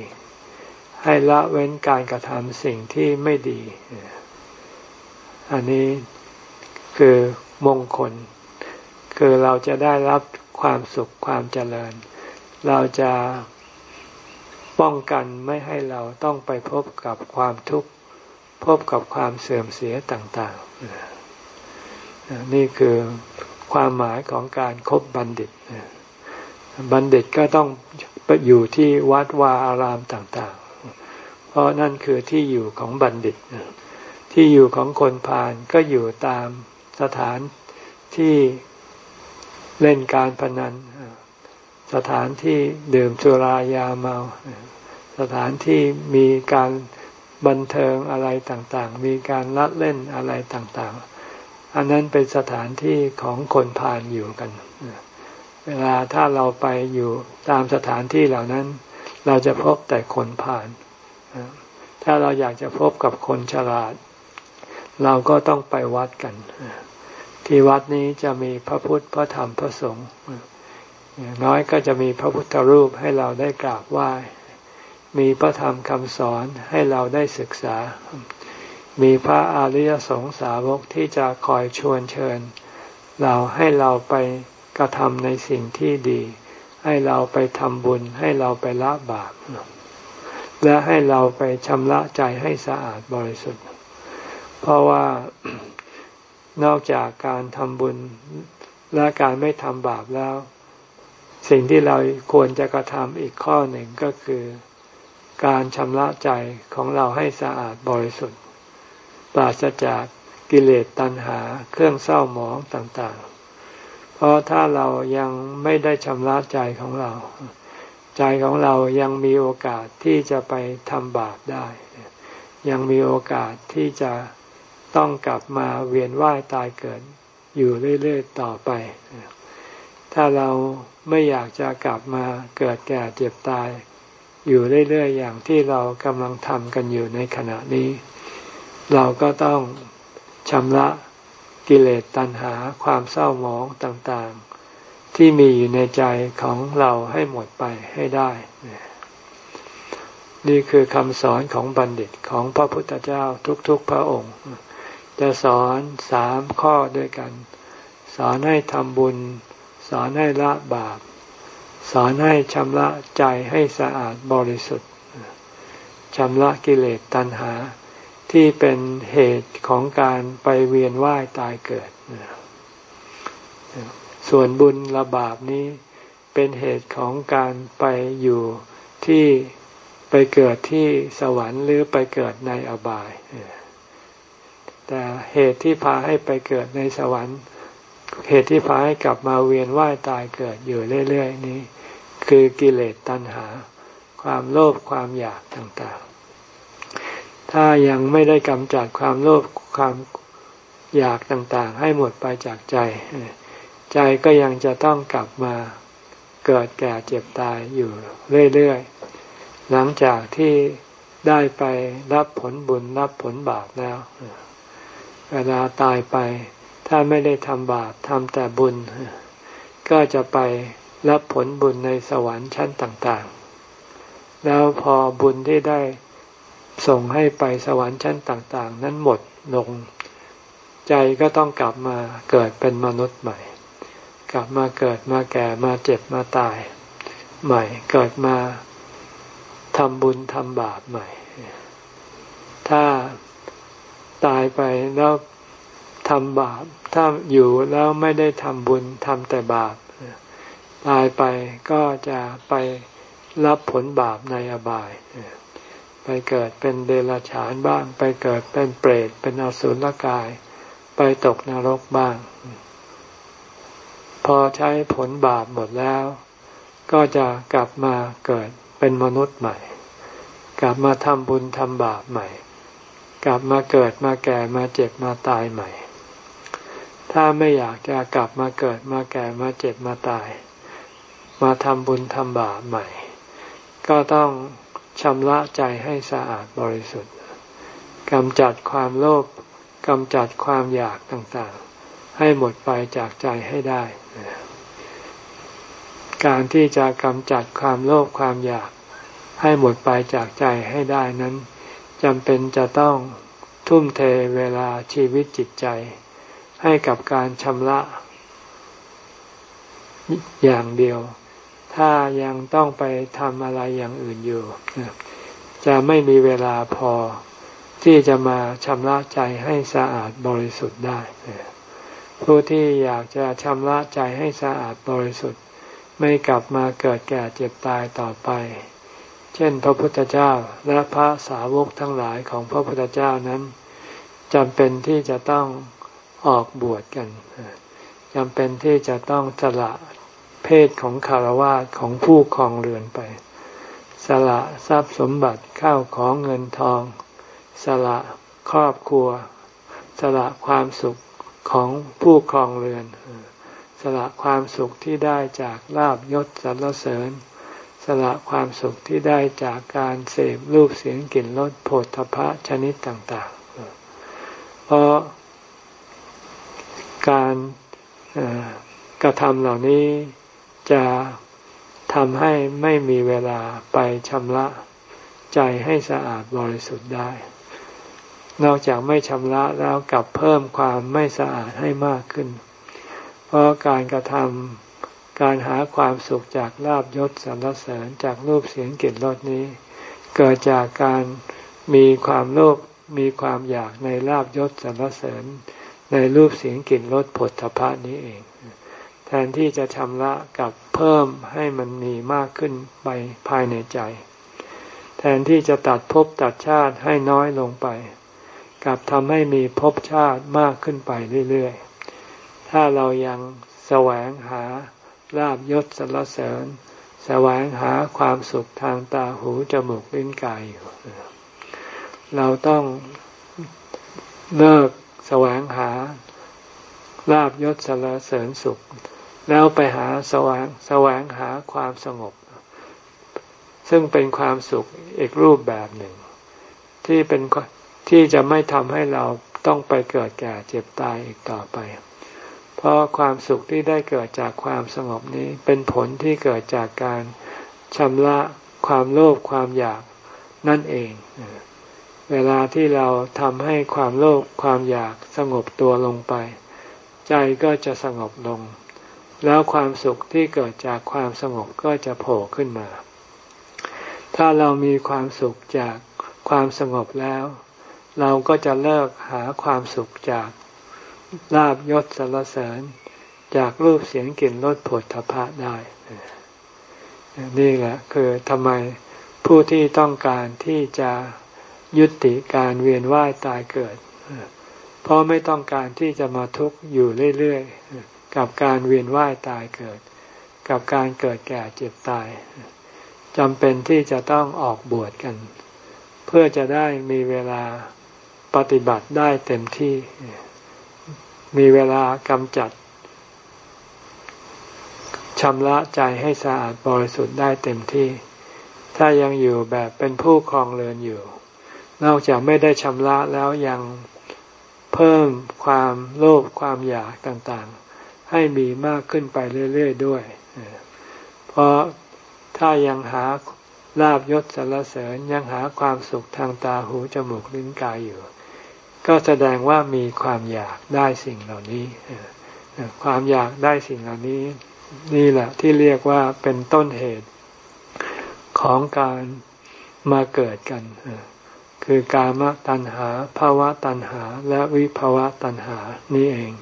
ให้ละเว้นการกระทำสิ่งที่ไม่ดี อันนี้คือมงคล คือเราจะได้รับความสุขความเจริญ เราจะป้องกันไม่ให้เราต้องไปพบกับความทุกข์ พบกับความเสื่อมเสียต่าง ๆ นี่คือ ความหมายของการครบบัณฑิต บัณฑิตก็ต้องไปอยู่ที่วัดวาอารามต่าง ๆ เพราะนั่นคือที่อยู่ของบัณฑิต ที่อยู่ของคนพาลก็อยู่ตามสถานที่เล่นการพนัน สถานที่ดื่มสุรายาเมา สถานที่มีการบันเทิงอะไรต่างๆ มีการละเล่นอะไรต่างๆ อันนั้นเป็นสถานที่ของคนพาลอยู่กัน เวลาถ้าเราไปอยู่ตามสถานที่เหล่านั้น เราจะพบแต่คนพาลถ้าเราอยากจะพบกับคนฉลาด เราก็ต้องไปวัดกัน ที่วัดนี้จะมีพระพุทธพระธรรมพระสงฆ์อย่างน้อยก็จะมีพระพุทธรูปให้เราได้กราบไหว้ มีพระธรรมคำสอนให้เราได้ศึกษา มีพระอริยสงสาวกที่จะคอยชวนเชิญ เราให้เราไปกระทำในสิ่งที่ดี ให้เราไปทำบุญ ให้เราไปละบาปและให้เราไปชำระใจให้สะอาดบริสุทธิ์ เพราะว่านอกจากการทำบุญและการไม่ทำบาปแล้ว สิ่งที่เราควรจะกระทำอีกข้อหนึ่งก็คือ การชำระใจของเราให้สะอาดบริสุทธิ์ ปราศจากกิเลสตัณหาเครื่องเศร้าหมองต่างๆ เพราะถ้าเรายังไม่ได้ชำระใจของเรา ใจของเรายังมีโอกาสที่จะไปทำบาปได้ ยังมีโอกาสที่จะต้องกลับมาเวียนว่ายตายเกิดอยู่เรื่อยๆต่อไป ถ้าเราไม่อยากจะกลับมาเกิดแก่เจ็บตาย อยู่เรื่อยๆอย่างที่เรากำลังทำกันอยู่ในขณะนี้ เราก็ต้องชำระกิเลสตัณหาความเศร้าหมองต่างๆ ที่มีอยู่ในใจของเราให้หมดไปให้ได้ นี่คือคำสอนของบัณฑิตของพระพุทธเจ้าทุกๆพระองค์ จะสอนสามข้อด้วยกัน สอนให้ทำบุญ สอนให้ละบาป สอนให้ชำระใจให้สะอาดบริสุทธิ์ชำระกิเลสตัณหา ที่เป็นเหตุของการไปเวียนว่ายตายเกิด ส่วนบุญละบาปนี้เป็นเหตุของการไปอยู่ที่ไปเกิดที่สวรรค์หรือไปเกิดในอบาย แต่เหตุที่พาให้ไปเกิดในสวรรค์ เหตุที่พาให้กลับมาเวียนว่ายตายเกิดอยู่เรื่อย ๆ นี้ คือกิเลสตัณหา ความโลภความอยากต่างๆ ถ้ายังไม่ได้กำจัดความโลภความอยากต่างๆ ให้หมดไปจากใจ ใจก็ยังจะต้องกลับมาเกิดแก่เจ็บตายอยู่เรื่อยๆ หลังจากที่ได้ไปรับผลบุญรับผลบาปแล้ว เวลาตายไปถ้าไม่ได้ทำบาปทำแต่บุญ ก็จะไปรับผลบุญในสวรรค์ชั้นต่างๆ แล้วพอบุญที่ได้ ส่งให้ไปสวรรค์ชั้นต่าง ๆ นั้นหมดลง ใจก็ต้องกลับมาเกิดเป็นมนุษย์ใหม่ กลับมาเกิดมาแก่มาเจ็บมาตาย ใหม่เกิดมาทำบุญทำบาปใหม่ ถ้าตายไปแล้วทำบาป ถ้าอยู่แล้วไม่ได้ทำบุญทำแต่บาป ตายไปก็จะไปรับผลบาปในอบาย ไปเกิดเป็นเดรัจฉานบ้าง ไปเกิดเป็นเปรตเป็นอสุรกาย ไปตกนรกบ้าง พอใช้ผลบาปหมดแล้ว ก็จะกลับมาเกิดเป็นมนุษย์ใหม่ กลับมาทำบุญทำบาปใหม่ กลับมาเกิดมาแก่มาเจ็บมาตายใหม่ ถ้าไม่อยากจะกลับมาเกิดมาแก่มาเจ็บมาตาย มาทำบุญทำบาปใหม่ ก็ต้อง ชำระใจให้สะอาดบริสุทธิ์กำจัดความโลภกำจัดความอยากต่างๆ ให้หมดไปจากใจให้ได้ การที่จะกำจัดความโลภความอยากให้หมดไปจากใจให้ได้นั้นจำเป็นจะต้องทุ่มเทเวลาชีวิตจิตใจ ให้กับการชำระอย่างเดียว ถ้ายังต้องไปทำอะไรอย่างอื่นอยู่ จะไม่มีเวลาพอที่จะมาชำระใจให้สะอาดบริสุทธิ์ได้ ผู้ที่อยากจะชำระใจให้สะอาดบริสุทธิ์ ไม่กลับมาเกิดแก่เจ็บตายต่อไป เช่น พระพุทธเจ้าและพระสาวกทั้งหลายของพระพุทธเจ้านั้นจำเป็นที่จะต้องออกบวชกันจำเป็นที่จะต้องสละ เพศของคารวะของผู้ครองเรือนไป สละทรัพย์สมบัติข้าวของเงินทอง สละครอบครัว สละความสุขของผู้ครองเรือน สละความสุขที่ได้จากลาบยศสรรเสริญ สละความสุขที่ได้จากการเสพรูปเสียงกลิ่นรสโผฏฐพะชนิดต่างๆ เพราะการกระทำเหล่านี้ จะทำให้ไม่มีเวลาไปชำระใจให้สะอาดบริสุทธิ์ได้ นอกจากไม่ชำระแล้วกลับเพิ่มความไม่สะอาดให้มากขึ้น เพราะการกระทำการหาความสุขจากลาบยศสรรเสริญจากรูปเสียงกลิ่นรสนี้ เกิดจากการมีความโลภมีความอยากในลาบยศสรรเสริญในรูปเสียงกลิ่นรสผลทพะนี้เอง แทนที่จะชำระกับเพิ่มให้มันมีมากขึ้นไปภายในใจ แทนที่จะตัดภพตัดชาติให้น้อยลงไปกลับทำให้มีภพชาติมากขึ้นไปเรื่อยๆ ถ้าเรายังแสวงหาลาบยศสรรเสริญ แสวงหาความสุขทางตาหูจมูกลิ้นกายอยู่ เราต้องเลิกแสวงหาลาบยศสรรเสริญสุข แล้วไปหาสว่างแสวงหาความสงบ ซึ่งเป็นความสุขอีกรูปแบบหนึ่ง ที่เป็นที่จะไม่ทำให้เราต้องไปเกิดแก่เจ็บตายอีกต่อไป เพราะความสุขที่ได้เกิดจากความสงบนี้เป็นผลที่เกิดจากการชำระความโลภความอยากนั่นเอง เวลาที่เราทำให้ความโลภความอยากสงบตัวลงไป ใจก็จะสงบลง แล้วความสุขที่เกิดจากความสงบก็จะโผล่ขึ้นมา ถ้าเรามีความสุขจากความสงบแล้ว เราก็จะเลิกหาความสุขจากลาบยศสรรเสริญ จากรูปเสียงกลิ่นรสผลทพะได้ นี่แหละคือทำไมผู้ที่ต้องการที่จะยุติการเวียนว่ายตายเกิด เพราะไม่ต้องการที่จะมาทุกข์อยู่เรื่อยๆ กับการเวียนว่ายตายเกิด กับการเกิดแก่เจ็บตายจำเป็นที่จะต้องออกบวชกัน เพื่อจะได้มีเวลาปฏิบัติได้เต็มที่ มีเวลากำจัดชำระใจให้สะอาดบริสุทธิ์ได้เต็มที่ ถ้ายังอยู่แบบเป็นผู้ครองเรือนอยู่ นอกจากไม่ได้ชำระแล้วยังเพิ่มความโลภความอยากต่างๆ ให้มีมากขึ้นไปเรื่อย ๆ ด้วย เพราะถ้ายังหาลาบยศสรรเสริญยังหาความสุขทางตาหูจมูกลิ้นกายอยู่ ก็แสดงว่ามีความอยากได้สิ่งเหล่านี้ความอยากได้สิ่งเหล่านี้ นี่แหละที่เรียกว่าเป็นต้นเหตุของการมาเกิดกัน คือกามตัณหาภาวะตัณหา และวิภาวะตัณหานี่เอง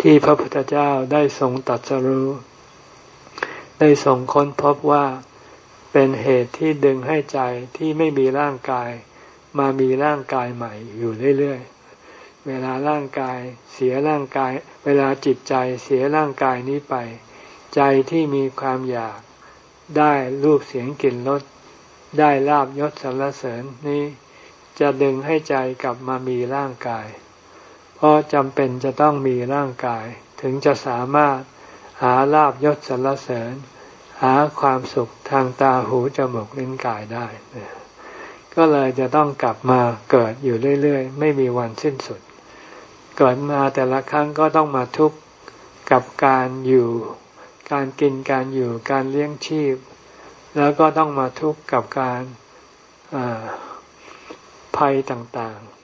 ที่พระพุทธเจ้าได้ทรงตัดสรู้ ได้ทรงค้นพบว่าเป็นเหตุที่ดึงให้ใจที่ไม่มีร่างกาย มามีร่างกายใหม่อยู่เรื่อยๆ เวลาร่างกายเสียร่างกาย เวลาจิตใจเสียร่างกายนี้ไป ใจที่มีความอยากได้รูปเสียงกลิ่นรสได้ลาบยศสรรเสริญนี้จะดึงให้ใจกลับมามีร่างกาย เพราะจำเป็นจะต้องมีร่างกาย ถึงจะสามารถหาลาบยศสรรเสริญ หาความสุขทางตาหูจมูกลิ้นกายได้ ก็เลยจะต้องกลับมาเกิดอยู่เรื่อยๆ ไม่มีวันสิ้นสุด เกิดมาแต่ละครั้งก็ต้องมาทุกข์กับการอยู่ การกินการอยู่การเลี้ยงชีพ แล้วก็ต้องมาทุกข์กับการภัยต่างๆ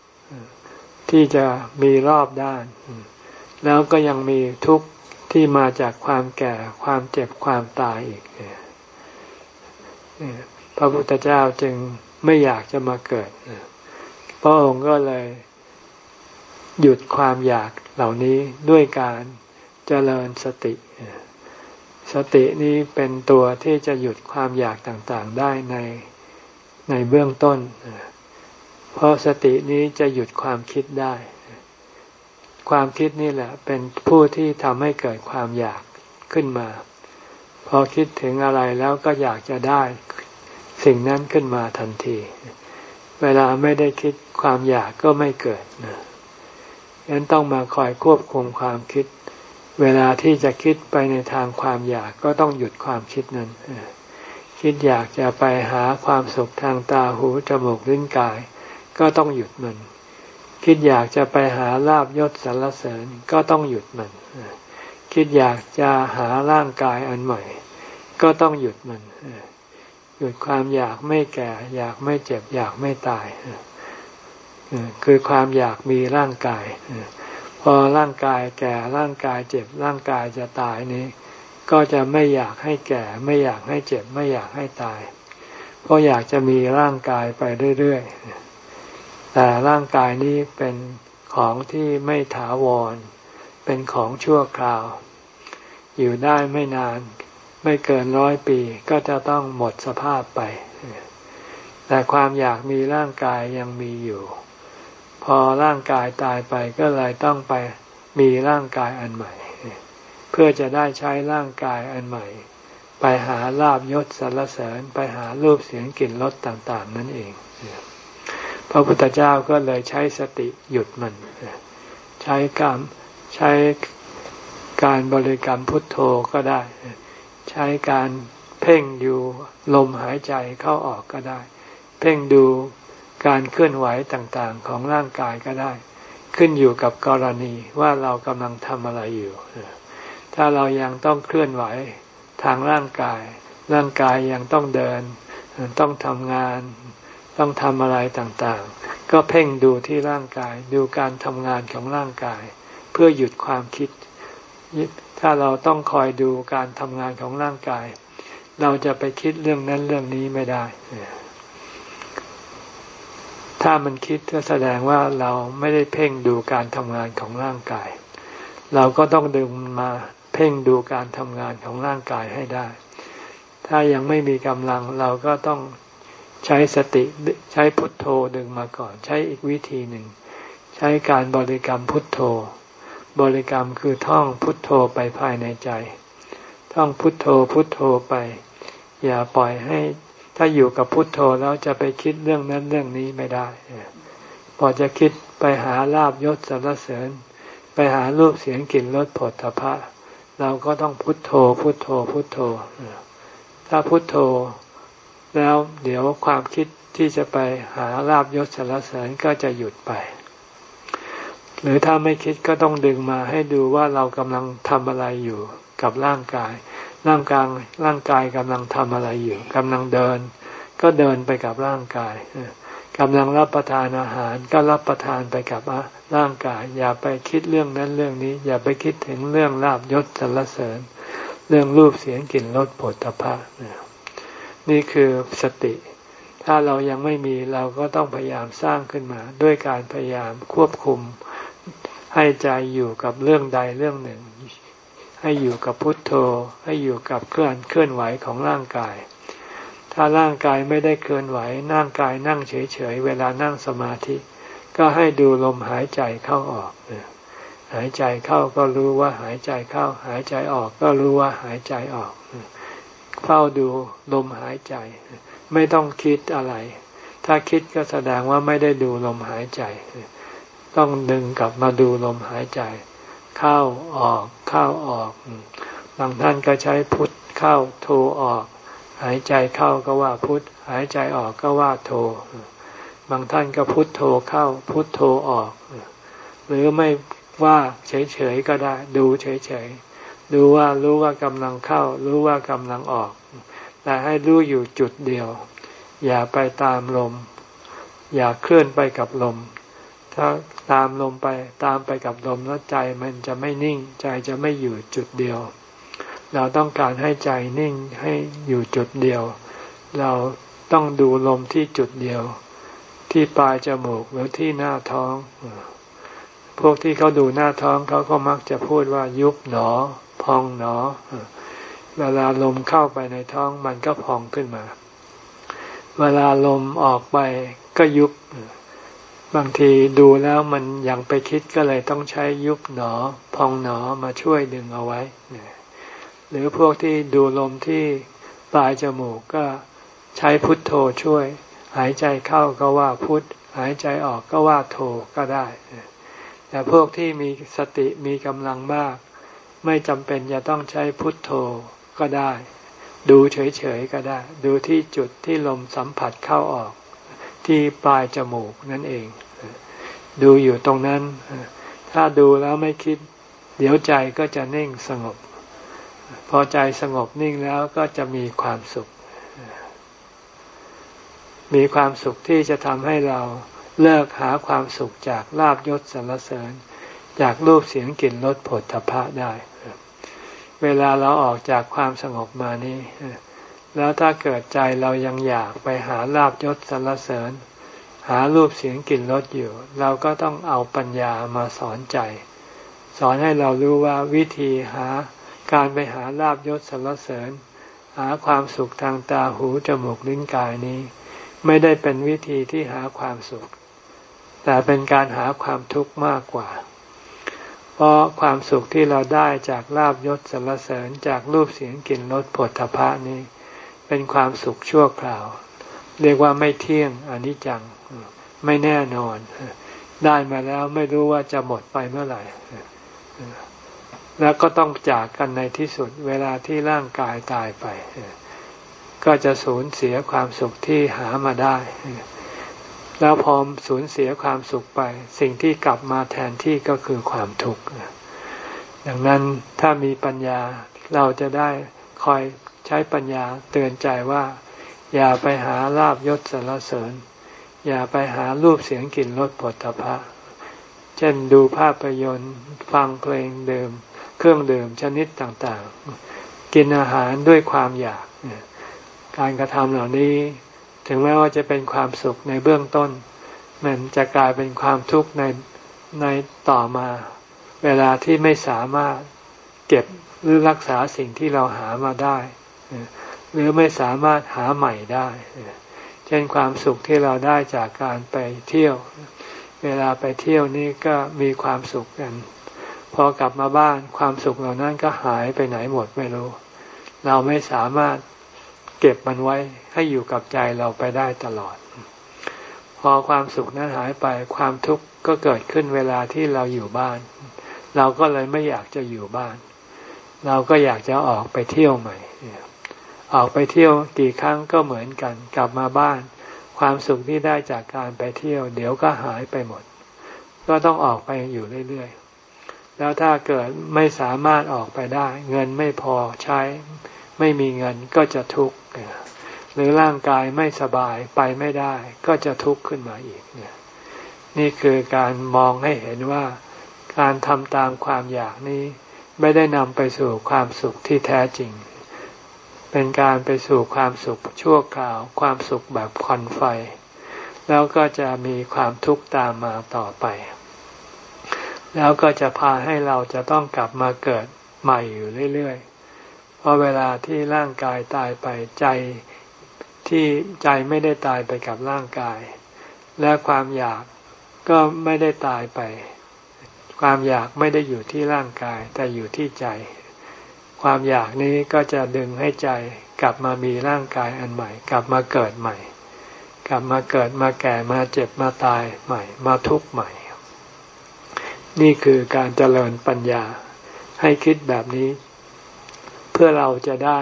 ที่จะมีรอบด้าน แล้วก็ยังมีทุกข์ที่มาจากความแก่ความเจ็บความตายอีกพระพุทธเจ้าจึงไม่อยากจะมาเกิดพระองค์ก็เลยหยุดความอยากเหล่านี้ด้วยการเจริญสติ สตินี้เป็นตัวที่จะหยุดความอยากต่างๆได้ในในเบื้องต้น เพราะสตินี้จะหยุดความคิดได้ ความคิดนี่แหละ เป็นผู้ที่ทำให้เกิดความอยากขึ้นมา พอคิดถึงอะไรแล้วก็อยากจะได้สิ่งนั้นขึ้นมาทันที เวลาไม่ได้คิดความอยากก็ไม่เกิดนะฉะนั้นต้องมาคอยควบคุมความคิด เวลาที่จะคิดไปในทางความอยากก็ต้องหยุดความคิดนั้นคิดอยากจะไปหาความสุขทางตาหูจมูกลิ้นกาย ก็ต้องหยุดมัน คิดอยากจะไปหาลาบยศสรรเสริญก็ต้องหยุดมัน คิดอยากจะหาร่างกายอันใหม่ ก็ต้องหยุดมัน หยุดความอยากไม่แก่ อยากไม่เจ็บ อยากไม่ตายคือความอยากมีร่างกาย พอร่างกายแก่ร่างกายเจ็บร่างกายจะตายนี้ ก็จะไม่อยากให้แก่ ไม่อยากให้เจ็บ ไม่อยากให้ตาย เพราะอยากจะมีร่างกายไปเรื่อยๆ แต่ร่างกายนี้เป็นของที่ไม่ถาวร เป็นของชั่วคราว อยู่ได้ไม่นาน ไม่เกินร้อยปีก็จะต้องหมดสภาพไป แต่ความอยากมีร่างกายยังมีอยู่ พอร่างกายตายไปก็เลยต้องไปมีร่างกายอันใหม่ เพื่อจะได้ใช้ร่างกายอันใหม่ ไปหาลาบยศสรรเสริญไปหารูปเสียงกลิ่นรสต่าง ๆ นั่นเอง พระพุทธเจ้าก็เลยใช้สติหยุดมัน ใช้กรรมใช้การบริกรรมพุทโธก็ได้ ใช้การเพ่งอยู่ลมหายใจเข้าออกก็ได้ เพ่งดูการเคลื่อนไหวต่างๆของร่างกายก็ได้ ขึ้นอยู่กับกรณีว่าเรากำลังทำอะไรอยู่ ถ้าเรายังต้องเคลื่อนไหวทางร่างกาย ร่างกายยังต้องเดิน ต้องทำงาน ต้องทำอะไรต่างๆ ก็เพ่งดูที่ร่างกาย ดูการทำงานของร่างกาย เพื่อหยุดความคิด ถ้าเราต้องคอยดูการทำงานของร่างกาย เราจะไปคิดเรื่องนั้นเรื่องนี้ไม่ได้ ถ้ามันคิดก็แสดงว่าเราไม่ได้เพ่งดูการทำงานของร่างกาย เราก็ต้องดึงมาเพ่งดูการทำงานของร่างกายให้ได้ ถ้ายังไม่มีกำลังเราก็ต้อง ใช้สติใช้พุทโธดึงมาก่อน ใช้อีกวิธีหนึ่ง ใช้การบริกรรมพุทโธ บริกรรมคือท่องพุทโธไปภายในใจ ท่องพุทโธพุทโธไป อย่าปล่อยให้ถ้าอยู่กับพุทโธแล้วจะไปคิดเรื่องนั้นเรื่องนี้ไม่ได้พอจะคิดไปหาลาบยศสรรเสริญ ไปหารูปเสียงกลิ่นรสผลทพะเราก็ต้องพุทโธพุทโธพุทโธ ถ้าพุทโธ แล้วเดี๋ยวความคิดที่จะไปหาลาบยศสรรเสริญก็จะหยุดไป หรือถ้าไม่คิดก็ต้องดึงมาให้ดูว่าเรากำลังทำอะไรอยู่กับร่างกาย ร่างกายร่างกายกำลังทำอะไรอยู่กำลังเดิน ก็เดินไปกับร่างกายกำลังรับประทานอาหารก็รับประทานไปกับร่างกาย อย่าไปคิดเรื่องนั้นเรื่องนี้ อย่าไปคิดถึงเรื่องลาบยศสรรเสริญ เรื่องรูปเสียงกลิ่นรสผลตภะนี่ นี่คือสติ ถ้าเรายังไม่มีเราก็ต้องพยายามสร้างขึ้นมา ด้วยการพยายามควบคุม ให้ใจอยู่กับเรื่องใดเรื่องหนึ่ง ให้อยู่กับพุทโธ ให้อยู่กับเคลื่อนเคลื่อนไหวของร่างกาย ถ้าร่างกายไม่ได้เคลื่อนไหวร่างกายนั่งเฉยๆเวลานั่งสมาธิ ก็ให้ดูลมหายใจเข้าออกหายใจเข้าก็รู้ว่าหายใจเข้า หายใจออกก็รู้ว่าหายใจออก เฝ้าดูลมหายใจ ไม่ต้องคิดอะไร ถ้าคิดก็แสดงว่าไม่ได้ดูลมหายใจ ต้องดึงกลับมาดูลมหายใจ เข้าออกเข้าออกบางท่านก็ใช้พุทเข้าโทออก หายใจเข้าก็ว่าพุทหายใจออกก็ว่าโทบางท่านก็พุทโทเข้าพุทโทออก หรือไม่ว่าเฉยๆก็ได้ ดูเฉยๆ ดูว่ารู้ว่ากำลังเข้า รู้ว่ากำลังออก แต่ให้รู้อยู่จุดเดียว อย่าไปตามลม อย่าเคลื่อนไปกับลม ถ้าตามลมไปตามไปกับลมแล้วใจมันจะไม่นิ่ง ใจจะไม่อยู่จุดเดียว เราต้องการให้ใจนิ่งให้อยู่จุดเดียว เราต้องดูลมที่จุดเดียว ที่ปลายจมูกหรือที่หน้าท้องพวกที่เขาดูหน้าท้องเขาก็มักจะพูดว่ายุบหนอ องหนอ เวลาลมเข้าไปในท้องมันก็พองขึ้นมา เวลาลมออกไปก็ยุบ บางทีดูแล้วมันยังไปคิดก็เลยต้องใช้ยุบหนอ พองหนอมาช่วยดึงเอาไว้ หรือพวกที่ดูลมที่ปลายจมูกก็ใช้พุทโธช่วย หายใจเข้าก็ว่าพุทหายใจออกก็ว่าโธก็ได้แต่พวกที่มีสติมีกำลังมาก ไม่จำเป็นจะต้องใช้พุทโธก็ได้ ดูเฉยๆก็ได้ ดูที่จุดที่ลมสัมผัสเข้าออก ที่ปลายจมูกนั่นเอง ดูอยู่ตรงนั้น ถ้าดูแล้วไม่คิด เดี๋ยวใจก็จะนิ่งสงบ พอใจสงบนิ่งแล้วก็จะมีความสุข มีความสุขที่จะทำให้เราเลิกหาความสุขจากลาบยศสรรเสริญ จากรูปเสียงกลิ่นรสผลทพะได้ เวลาเราออกจากความสงบมานี้แล้วถ้าเกิดใจเรายังอยากไปหาลาบยศสรรเสริญ หารูปเสียงกลิ่นรสอยู่ เราก็ต้องเอาปัญญามาสอนใจ สอนให้เรารู้ว่าวิธีหาการไปหาลาบยศสรรเสริญ หาความสุขทางตาหูจมูกลิ้นกายนี้ ไม่ได้เป็นวิธีที่หาความสุข แต่เป็นการหาความทุกข์มากกว่า เพราะความสุขที่เราได้จากลาบยศสรรเสริญจากรูปเสียงกลิ่นรสผลทพะนี้ เป็นความสุขชั่วคราว เรียกว่าไม่เที่ยงอนิจจังไม่แน่นอน ได้มาแล้วไม่รู้ว่าจะหมดไปเมื่อไหร่ แล้วก็ต้องจากกันในที่สุดเวลาที่ร่างกายตายไป ก็จะสูญเสียความสุขที่หามาได้ แล้วพอสูญเสียความสุขไป สิ่งที่กลับมาแทนที่ก็คือความทุกข์ดังนั้นถ้ามีปัญญาเราจะได้คอยใช้ปัญญาเตือนใจว่า อย่าไปหาลาบยศสรรเสริญ อย่าไปหารูปเสียงกลิ่นรสผลตภะเช่นดูภาพยนตร์ ฟังเพลงเดิม เครื่องดื่มชนิดต่างๆ กินอาหารด้วยความอยาก การกระทำเหล่านี้ ถึงแม้ว่าจะเป็นความสุขในเบื้องต้น มันจะกลายเป็นความทุกข์ในในต่อมา เวลาที่ไม่สามารถเก็บหรือรักษาสิ่งที่เราหามาได้ หรือไม่สามารถหาใหม่ได้ เช่นความสุขที่เราได้จากการไปเที่ยว เวลาไปเที่ยวนี่ก็มีความสุขกัน พอกลับมาบ้านความสุขเหล่านั้นก็หายไปไหนหมดไม่รู้ เราไม่สามารถ เก็บมันไว้ให้อยู่กับใจเราไปได้ตลอด พอความสุขนั้นหายไปความทุกข์ก็เกิดขึ้นเวลาที่เราอยู่บ้าน เราก็เลยไม่อยากจะอยู่บ้าน เราก็อยากจะออกไปเที่ยวใหม่ ออกไปเที่ยวกี่ครั้งก็เหมือนกัน กลับมาบ้าน ความสุขที่ได้จากการไปเที่ยว เดี๋ยวก็หายไปหมด ก็ต้องออกไปอยู่เรื่อยๆแล้วถ้าเกิดไม่สามารถออกไปได้ เงินไม่พอใช้ ไม่มีเงินก็จะทุกข์หรือร่างกายไม่สบายไปไม่ได้ ก็จะทุกข์ขึ้นมาอีกเนี่ยนี่คือการมองให้เห็นว่าการทำตามความอยากนี้ ไม่ได้นำไปสู่ความสุขที่แท้จริง เป็นการไปสู่ความสุขชั่วคราว ความสุขแบบควันไฟ แล้วก็จะมีความทุกข์ตามมาต่อไป แล้วก็จะพาให้เราจะต้องกลับมาเกิดใหม่อยู่เรื่อยๆ เพราะเวลาที่ร่างกายตายไปใจที่ใจไม่ได้ตายไปกับร่างกาย และความอยากก็ไม่ได้ตายไป ความอยากไม่ได้อยู่ที่ร่างกายแต่อยู่ที่ใจ ความอยากนี้ก็จะดึงให้ใจกลับมามีร่างกายอันใหม่ กลับมาเกิดใหม่ กลับมาเกิดมาแก่มาเจ็บมาตายใหม่ มาทุกข์ใหม่ นี่คือการเจริญปัญญา ให้คิดแบบนี้ เพื่อเราจะได้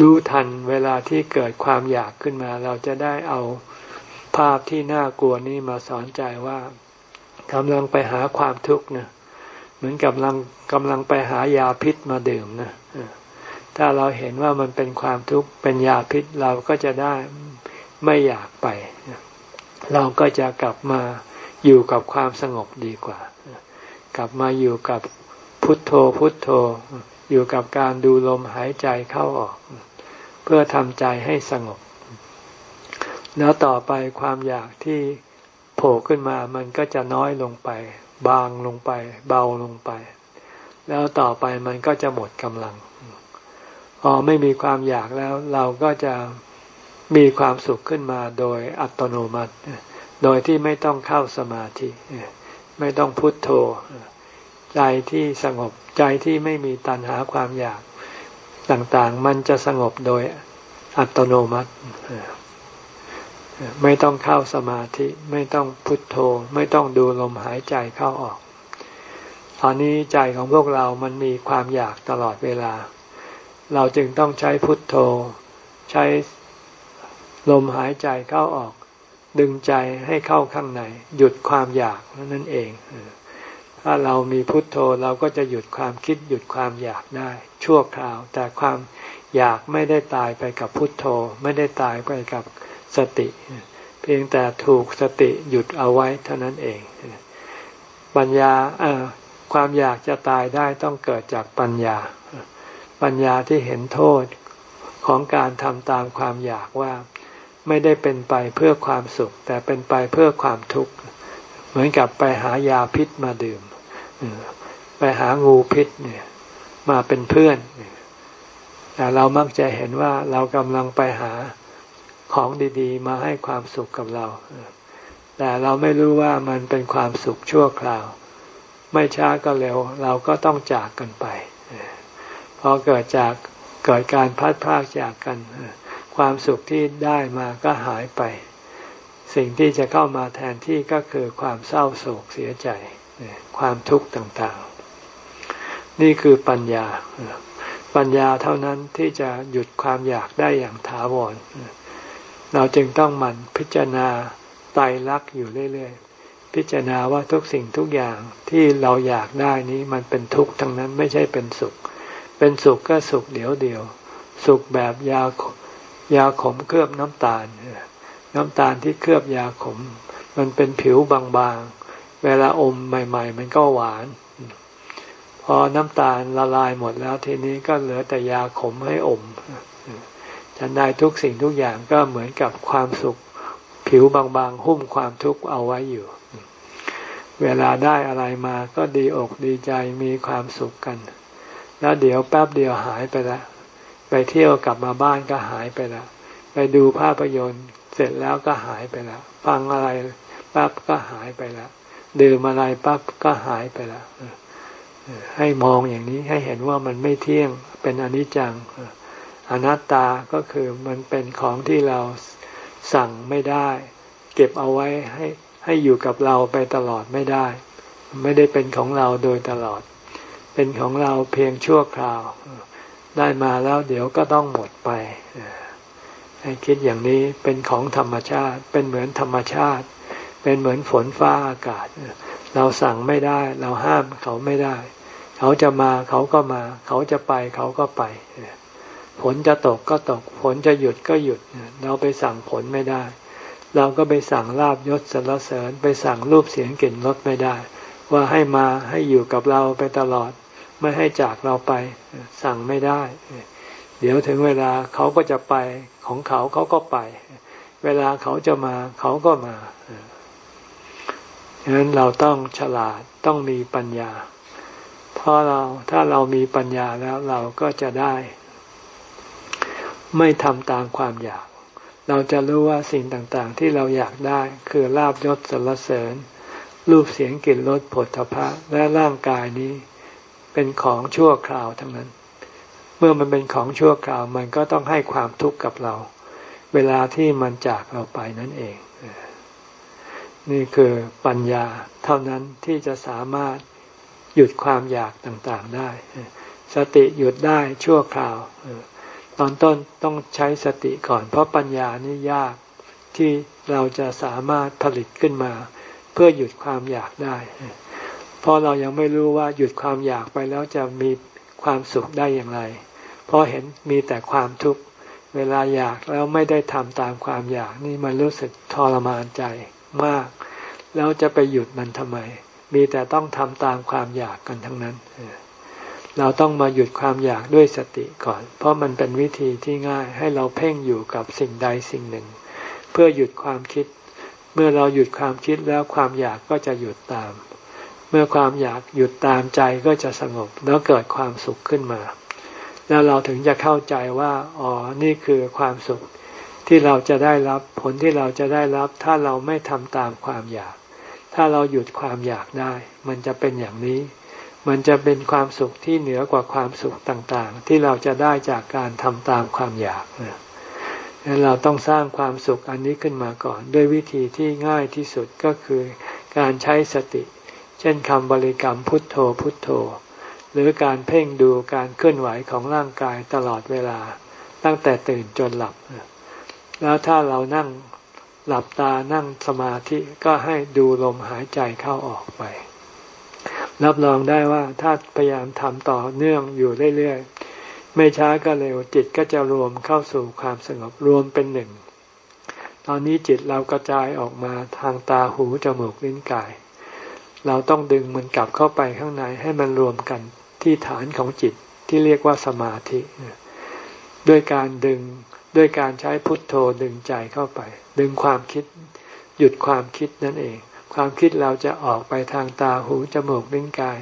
รู้ทันเวลาที่เกิดความอยากขึ้นมา เราจะได้เอาภาพที่น่ากลัวนี้มาสอนใจว่ากำลังไปหาความทุกข์นะเหมือนกับกำลังกำลังไปหายาพิษมาดื่มนะถ้าเราเห็นว่ามันเป็นความทุกข์เป็นยาพิษเราก็จะได้ไม่อยากไป เราก็จะกลับมาอยู่กับความสงบดีกว่า กลับมาอยู่กับพุทโธพุทโธ อยู่กับการดูลมหายใจเข้าออก เพื่อทำใจให้สงบ แล้วต่อไปความอยากที่โผล่ขึ้นมามันก็จะน้อยลงไป บางลงไป เบาลงไป แล้วต่อไปมันก็จะหมดกำลังพอไม่มีความอยากแล้วเราก็จะมีความสุขขึ้นมาโดยอัตโนมัติ โดยที่ไม่ต้องเข้าสมาธิ ไม่ต้องพุทโธ ใจที่สงบใจที่ไม่มีตัณหาความอยากต่างๆ มันจะสงบโดยอัตโนมัติ ไม่ต้องเข้าสมาธิ ไม่ต้องพุทโธ ไม่ต้องดูลมหายใจเข้าออก ตอนนี้ใจของพวกเรามันมีความอยากตลอดเวลา เราจึงต้องใช้พุทโธ ใช้ลมหายใจเข้าออก ดึงใจให้เข้าข้างใน หยุดความอยากนั่นเอง ถ้าเรามีพุทโธเราก็จะหยุดความคิดหยุดความอยากได้ ชั่วคราว แต่ความอยากไม่ได้ตายไปกับพุทโธ ไม่ได้ตายไปกับสติ เพียงแต่ถูกสติหยุดเอาไว้เท่านั้นเองปัญญาความอยากจะตายได้ต้องเกิดจากปัญญา ปัญญาที่เห็นโทษของการทำตามความอยากว่าไม่ได้เป็นไปเพื่อความสุข แต่เป็นไปเพื่อความทุกข์ เหมือนกับไปหายาพิษมาดื่ม ไปหางูพิษเนี่ย มาเป็นเพื่อนแต่เรามักจะเห็นว่าเรากำลังไปหาของดี ๆ มาให้ความสุขกับเรา แต่เราไม่รู้ว่ามันเป็นความสุขชั่วคราว ไม่ช้าก็เร็ว เราก็ต้องจากกันไป พอเกิดจากเกิดการพัดพากจากกัน ความสุขที่ได้มาก็หายไป สิ่งที่จะเข้ามาแทนที่ก็คือความเศร้าโศกเสียใจ ความทุกข์ต่างๆ นี่คือปัญญา ปัญญาเท่านั้นที่จะหยุดความอยากได้อย่างถาวร เราจึงต้องหมั่นพิจารณาไตรลักษณ์อยู่เรื่อยๆ พิจารณาว่าทุกสิ่งทุกอย่างที่เราอยากได้นี้มันเป็นทุกข์ทั้งนั้นไม่ใช่เป็นสุข เป็นสุขก็สุขเดียวเดียว สุขแบบยายาขมเคลือบน้ำตาล น้ำตาลที่เคลือบยาขม มันเป็นผิวบางๆ เวลาอมใหม่ ๆ มันก็หวาน พอน้ำตาลละลายหมดแล้วทีนี้ก็เหลือแต่ยาขมให้อมฉันได้ทุกสิ่งทุกอย่างก็เหมือนกับความสุขผิวบางๆ หุ้มความทุกข์เอาไว้อยู่ เวลาได้อะไรมาก็ดีอกดีใจมีความสุขกัน แล้วเดี๋ยวแป๊บเดียวหายไปล้วไปเที่ยวกลับมาบ้านก็หายไปล้วไปดูภาพยนตร์เสร็จแล้วก็หายไปล้วฟังอะไรแป๊บก็หายไปแล้ว ดื่มอะไรปั๊บก็หายไปแล้วให้มองอย่างนี้ให้เห็นว่ามันไม่เที่ยงเป็นอนิจจังอนัตตาก็คือมันเป็นของที่เราสั่งไม่ได้ เก็บเอาไว้ให้ให้อยู่กับเราไปตลอดไม่ได้ ไม่ได้เป็นของเราโดยตลอด เป็นของเราเพียงชั่วคราว ได้มาแล้วเดี๋ยวก็ต้องหมดไปให้คิดอย่างนี้เป็นของธรรมชาติเป็นเหมือนธรรมชาติ เป็นเหมือนฝนฟ้าอากาศ เราสั่งไม่ได้ เราห้ามเขาไม่ได้ เขาจะมาเขาก็มา เขาจะไปเขาก็ไปฝนจะตกก็ตกฝนจะหยุดก็หยุด เราไปสั่งฝนไม่ได้ เราก็ไปสั่งลาบยศสรรเสริญ ไปสั่งรูปเสียงกลิ่นรสไม่ได้ ว่าให้มาให้อยู่กับเราไปตลอด ไม่ให้จากเราไป สั่งไม่ได้ เดี๋ยวถึงเวลาเขาก็จะไปของเขาเขาก็ไป เวลาเขาจะมาเขาก็มา ฉะนั้นเราต้องฉลาดต้องมีปัญญา เพราะเราถ้าเรามีปัญญาแล้วเราก็จะได้ ไม่ทำตามความอยาก เราจะรู้ว่าสิ่งต่างๆ ที่เราอยากได้คือลาบยศสรรเสริญ รูปเสียงกลิ่นรสผลทพะและร่างกายนี้ เป็นของชั่วคราวทั้งนั้น เมื่อมันเป็นของชั่วคราวมันก็ต้องให้ความทุกข์กับเรา เวลาที่มันจากเราไปนั่นเอง นี่คือปัญญาเท่านั้นที่จะสามารถหยุดความอยากต่างๆได้ สติหยุดได้ชั่วคราว ตอนต้นต้องใช้สติก่อน เพราะปัญญานี่ยากที่เราจะสามารถผลิตขึ้นมา เพื่อหยุดความอยากได้ เพราะเรายังไม่รู้ว่าหยุดความอยากไปแล้วจะมีความสุขได้อย่างไร เพราะเห็นมีแต่ความทุกข์เวลาอยากแล้วไม่ได้ทำตามความอยากนี่มันรู้สึกทรมานใจ มาก แล้วจะไปหยุดมันทำไม มีแต่ต้องทำตามความอยากกันทั้งนั้น เราต้องมาหยุดความอยากด้วยสติก่อน เพราะมันเป็นวิธีที่ง่ายให้เราเพ่งอยู่กับสิ่งใดสิ่งหนึ่ง เพื่อหยุดความคิด เมื่อเราหยุดความคิดแล้วความอยากก็จะหยุดตาม เมื่อความอยากหยุดตามใจก็จะสงบแล้วเกิดความสุขขึ้นมา แล้วเราถึงจะเข้าใจว่า อ๋อ นี่คือความสุข ที่เราจะได้รับผลที่เราจะได้รับ ถ้าเราไม่ทำตามความอยาก ถ้าเราหยุดความอยากได้ มันจะเป็นอย่างนี้ มันจะเป็นความสุขที่เหนือกว่าความสุขต่างๆ ที่เราจะได้จากการทำตามความอยากดังนั้นเราต้องสร้างความสุขอันนี้ขึ้นมาก่อน ด้วยวิธีที่ง่ายที่สุดก็คือการใช้สติ เช่นคำบริกรรมพุทโธพุทโธ หรือการเพ่งดูการเคลื่อนไหวของร่างกายตลอดเวลา ตั้งแต่ตื่นจนหลับ แล้วถ้าเรานั่งหลับตานั่งสมาธิก็ให้ดูลมหายใจเข้าออกไป รับรองได้ว่าถ้าพยายามทำต่อเนื่องอยู่เรื่อยๆ ไม่ช้าก็เร็วจิตก็จะรวมเข้าสู่ความสงบรวมเป็นหนึ่ง ตอนนี้จิตเรากระจายออกมาทางตาหูจมูกลิ้นกาย เราต้องดึงมันกลับเข้าไปข้างในให้มันรวมกันที่ฐานของจิตที่เรียกว่าสมาธิ ด้วยการดึง ด้วยการใช้พุทโธดึงใจเข้าไป ดึงความคิด หยุดความคิดนั่นเอง ความคิดเราจะออกไปทางตาหูจมูกลิ้นกาย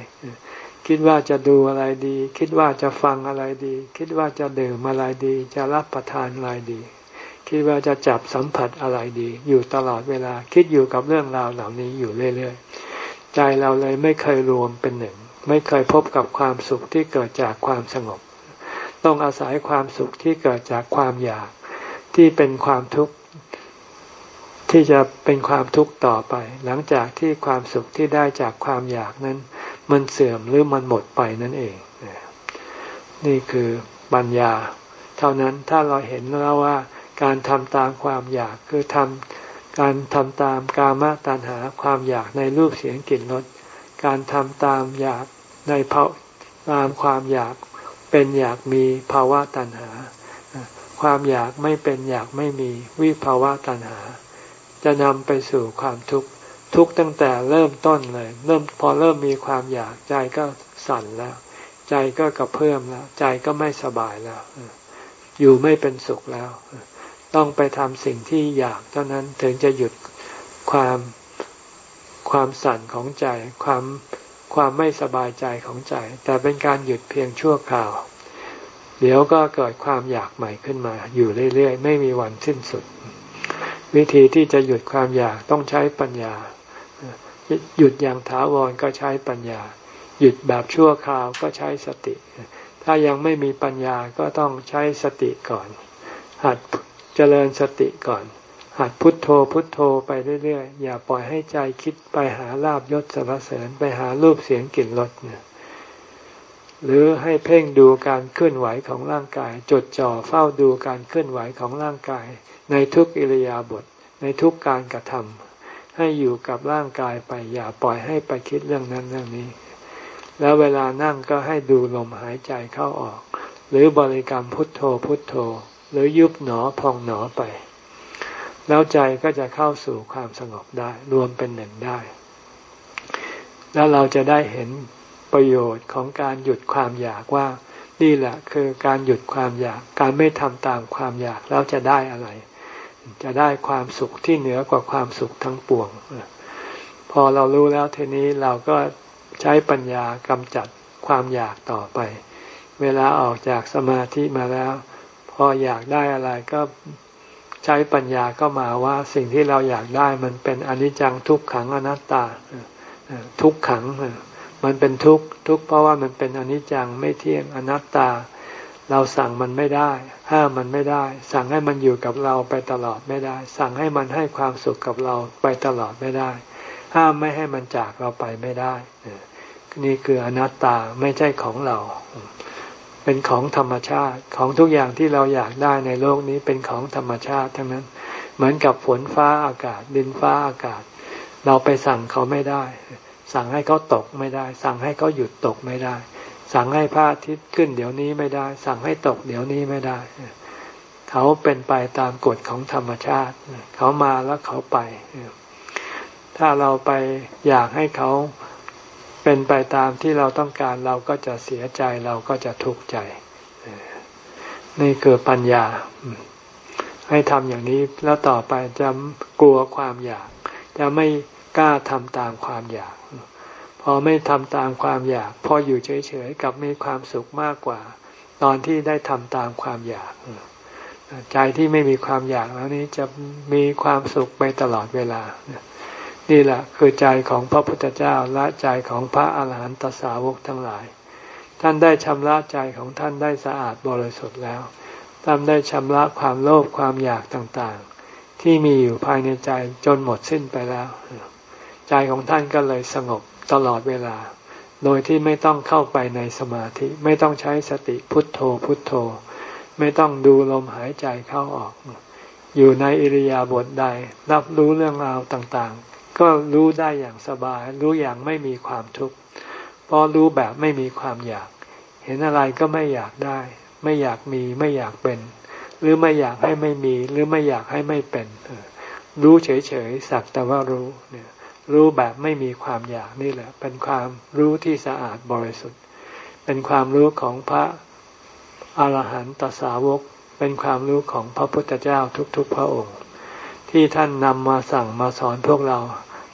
คิดว่าจะดูอะไรดี คิดว่าจะฟังอะไรดี คิดว่าจะดื่มอะไรดี จะรับประทานอะไรดี คิดว่าจะจับสัมผัสอะไรดี อยู่ตลอดเวลาคิดอยู่กับเรื่องราวเหล่านี้อยู่เรื่อยๆใจเราเลยไม่เคยรวมเป็นหนึ่ง ไม่เคยพบกับความสุขที่เกิดจากความสงบ ต้องอาศัยความสุขที่เกิดจากความอยากที่เป็นความทุกข์ที่จะเป็นความทุกข์ต่อไป หลังจากที่ความสุขที่ได้จากความอยากนั้น มันเสื่อมหรือมันหมดไปนั่นเอง นี่คือปัญญา เท่านั้นถ้าเราเห็นแล้วว่า การทำตามความอยากคือทำการทำตามกามตัณหาความอยากในรูปเสียงกลิ่นรสการทำตามอยากในภาตามความอยาก เป็นอยากมีภาวะตัณหา ความอยากไม่เป็นอยากไม่มีวิภาวะตัณหา จะนำไปสู่ความทุกข์ทุกตั้งแต่เริ่มต้นเลย เริ่มพอเริ่มมีความอยากใจก็สั่นแล้ว ใจก็กระเพื่อมแล้ว ใจก็ไม่สบายแล้ว อยู่ไม่เป็นสุขแล้ว ต้องไปทำสิ่งที่อยากเท่านั้นถึงจะหยุดความความสั่นของใจความ ความไม่สบายใจของใจ แต่เป็นการหยุดเพียงชั่วคราว เดี๋ยวก็เกิดความอยากใหม่ขึ้นมา อยู่เรื่อยๆ ไม่มีวันสิ้นสุด วิธีที่จะหยุดความอยากต้องใช้ปัญญา หยุดอย่างถาวรก็ใช้ปัญญา หยุดแบบชั่วคราวก็ใช้สติ ถ้ายังไม่มีปัญญาก็ต้องใช้สติก่อน หัดเจริญสติก่อน หัดพุทโธพุทโธไปเรื่อยๆ อย่าปล่อยให้ใจคิดไปหาลาบยศสรรเสริญไปหารูปเสียงกลิ่นรสเนี่ยหรือให้เพ่งดูการเคลื่อนไหวของร่างกาย จดจ่อเฝ้าดูการเคลื่อนไหวของร่างกาย ในทุกอิริยาบถในทุกการกระทำให้อยู่กับร่างกายไปอย่าปล่อยให้ไปคิดเรื่องนั้นเรื่องนี้ แล้วเวลานั่งก็ให้ดูลมหายใจเข้าออก หรือบริกรรมพุทโธพุทโธ หรือยุบหนอพองหนอไป แล้วใจก็จะเข้าสู่ความสงบได้ รวมเป็นหนึ่งได้ แล้วเราจะได้เห็นประโยชน์ของการหยุดความอยากว่า นี่แหละคือการหยุดความอยาก การไม่ทำตามความอยากแล้วจะได้อะไร จะได้ความสุขที่เหนือกว่าความสุขทั้งปวง พอเรารู้แล้วทีนี้เราก็ใช้ปัญญากำจัดความอยากต่อไป เวลาออกจากสมาธิมาแล้ว พออยากได้อะไรก็ ใช้ปัญญาก็มาว่าสิ่งที่เราอยากได้มันเป็นอนิจจังทุกขังอนัตตาทุกขัง มันเป็นทุกทุกเพราะว่ามันเป็นอนิจจังไม่เที่ยงอนัตตา เราสั่งมันไม่ได้ ห้ามมันไม่ได้ สั่งให้มันอยู่กับเราไปตลอดไม่ได้ สั่งให้มันให้ความสุขกับเราไปตลอดไม่ได้ ห้ามไม่ให้มันจากเราไปไม่ได้นี่คืออนัตตาไม่ใช่ของเรา เป็นของธรรมชาติของทุกอย่างที่เราอยากได้ในโลกนี้เป็นของธรรมชาติทั้งนั้น เหมือนกับฝนฟ้าอากาศ ดินฟ้าอากาศ เราไปสั่งเขาไม่ได้ สั่งให้เขาตกไม่ได้ สั่งให้เขาหยุดตกไม่ได้ สั่งให้พระอาทิตย์ขึ้นเดี๋ยวนี้ไม่ได้ สั่งให้ตกเดี๋ยวนี้ไม่ได้ เขาเป็นไปตามกฎของธรรมชาติ เขามาแล้วเขาไป ถ้าเราไปอยากให้เขา เป็นไปตามที่เราต้องการเราก็จะเสียใจเราก็จะทุกข์ใจ นี่คือปัญญา ให้ทำอย่างนี้แล้วต่อไปจะกลัวความอยาก จะไม่กล้าทำตามความอยาก พอไม่ทำตามความอยาก พออยู่เฉยๆกับมีความสุขมากกว่า ตอนที่ได้ทำตามความอยากใจที่ไม่มีความอยากแล้วนี้จะมีความสุขไปตลอดเวลา นี่แหละคือใจของพระพุทธเจ้าและใจของพระอาหารหันตสาวกทั้งหลาย ท่านได้ชำระใจของท่านได้สะอาดบริสุทธิ์แล้วท่านได้ชำระความโลภความอยากต่างๆ ที่มีอยู่ภายในใจจนหมดสิ้นไปแล้ว ใจของท่านก็เลยสงบตลอดเวลา โดยที่ไม่ต้องเข้าไปในสมาธิไม่ต้องใช้สติพุทโธพุทโธ ไม่ต้องดูลมหายใจเข้าออก อยู่ในอิริยาบถใดรับรู้เรื่องราวต่าง ก็รู้ได้อย่างสบาย รู้อย่างไม่มีความทุกข์เพราะรู้แบบไม่มีความอยาก เห็นอะไรก็ไม่อยากได้ ไม่อยากมีไม่อยากเป็น หรือไม่อยากให้ไม่มีหรือไม่อยากให้ไม่เป็น รู้เฉยๆสักแต่ว่ารู้เนี่ยรู้แบบไม่มีความอยากนี่แหละ เป็นความรู้ที่สะอาดบริสุทธิ์ เป็นความรู้ของพระอรหันตสาวก เป็นความรู้ของพระพุทธเจ้าทุกๆพระองค์ ที่ท่านนำมาสั่งมาสอนพวกเรา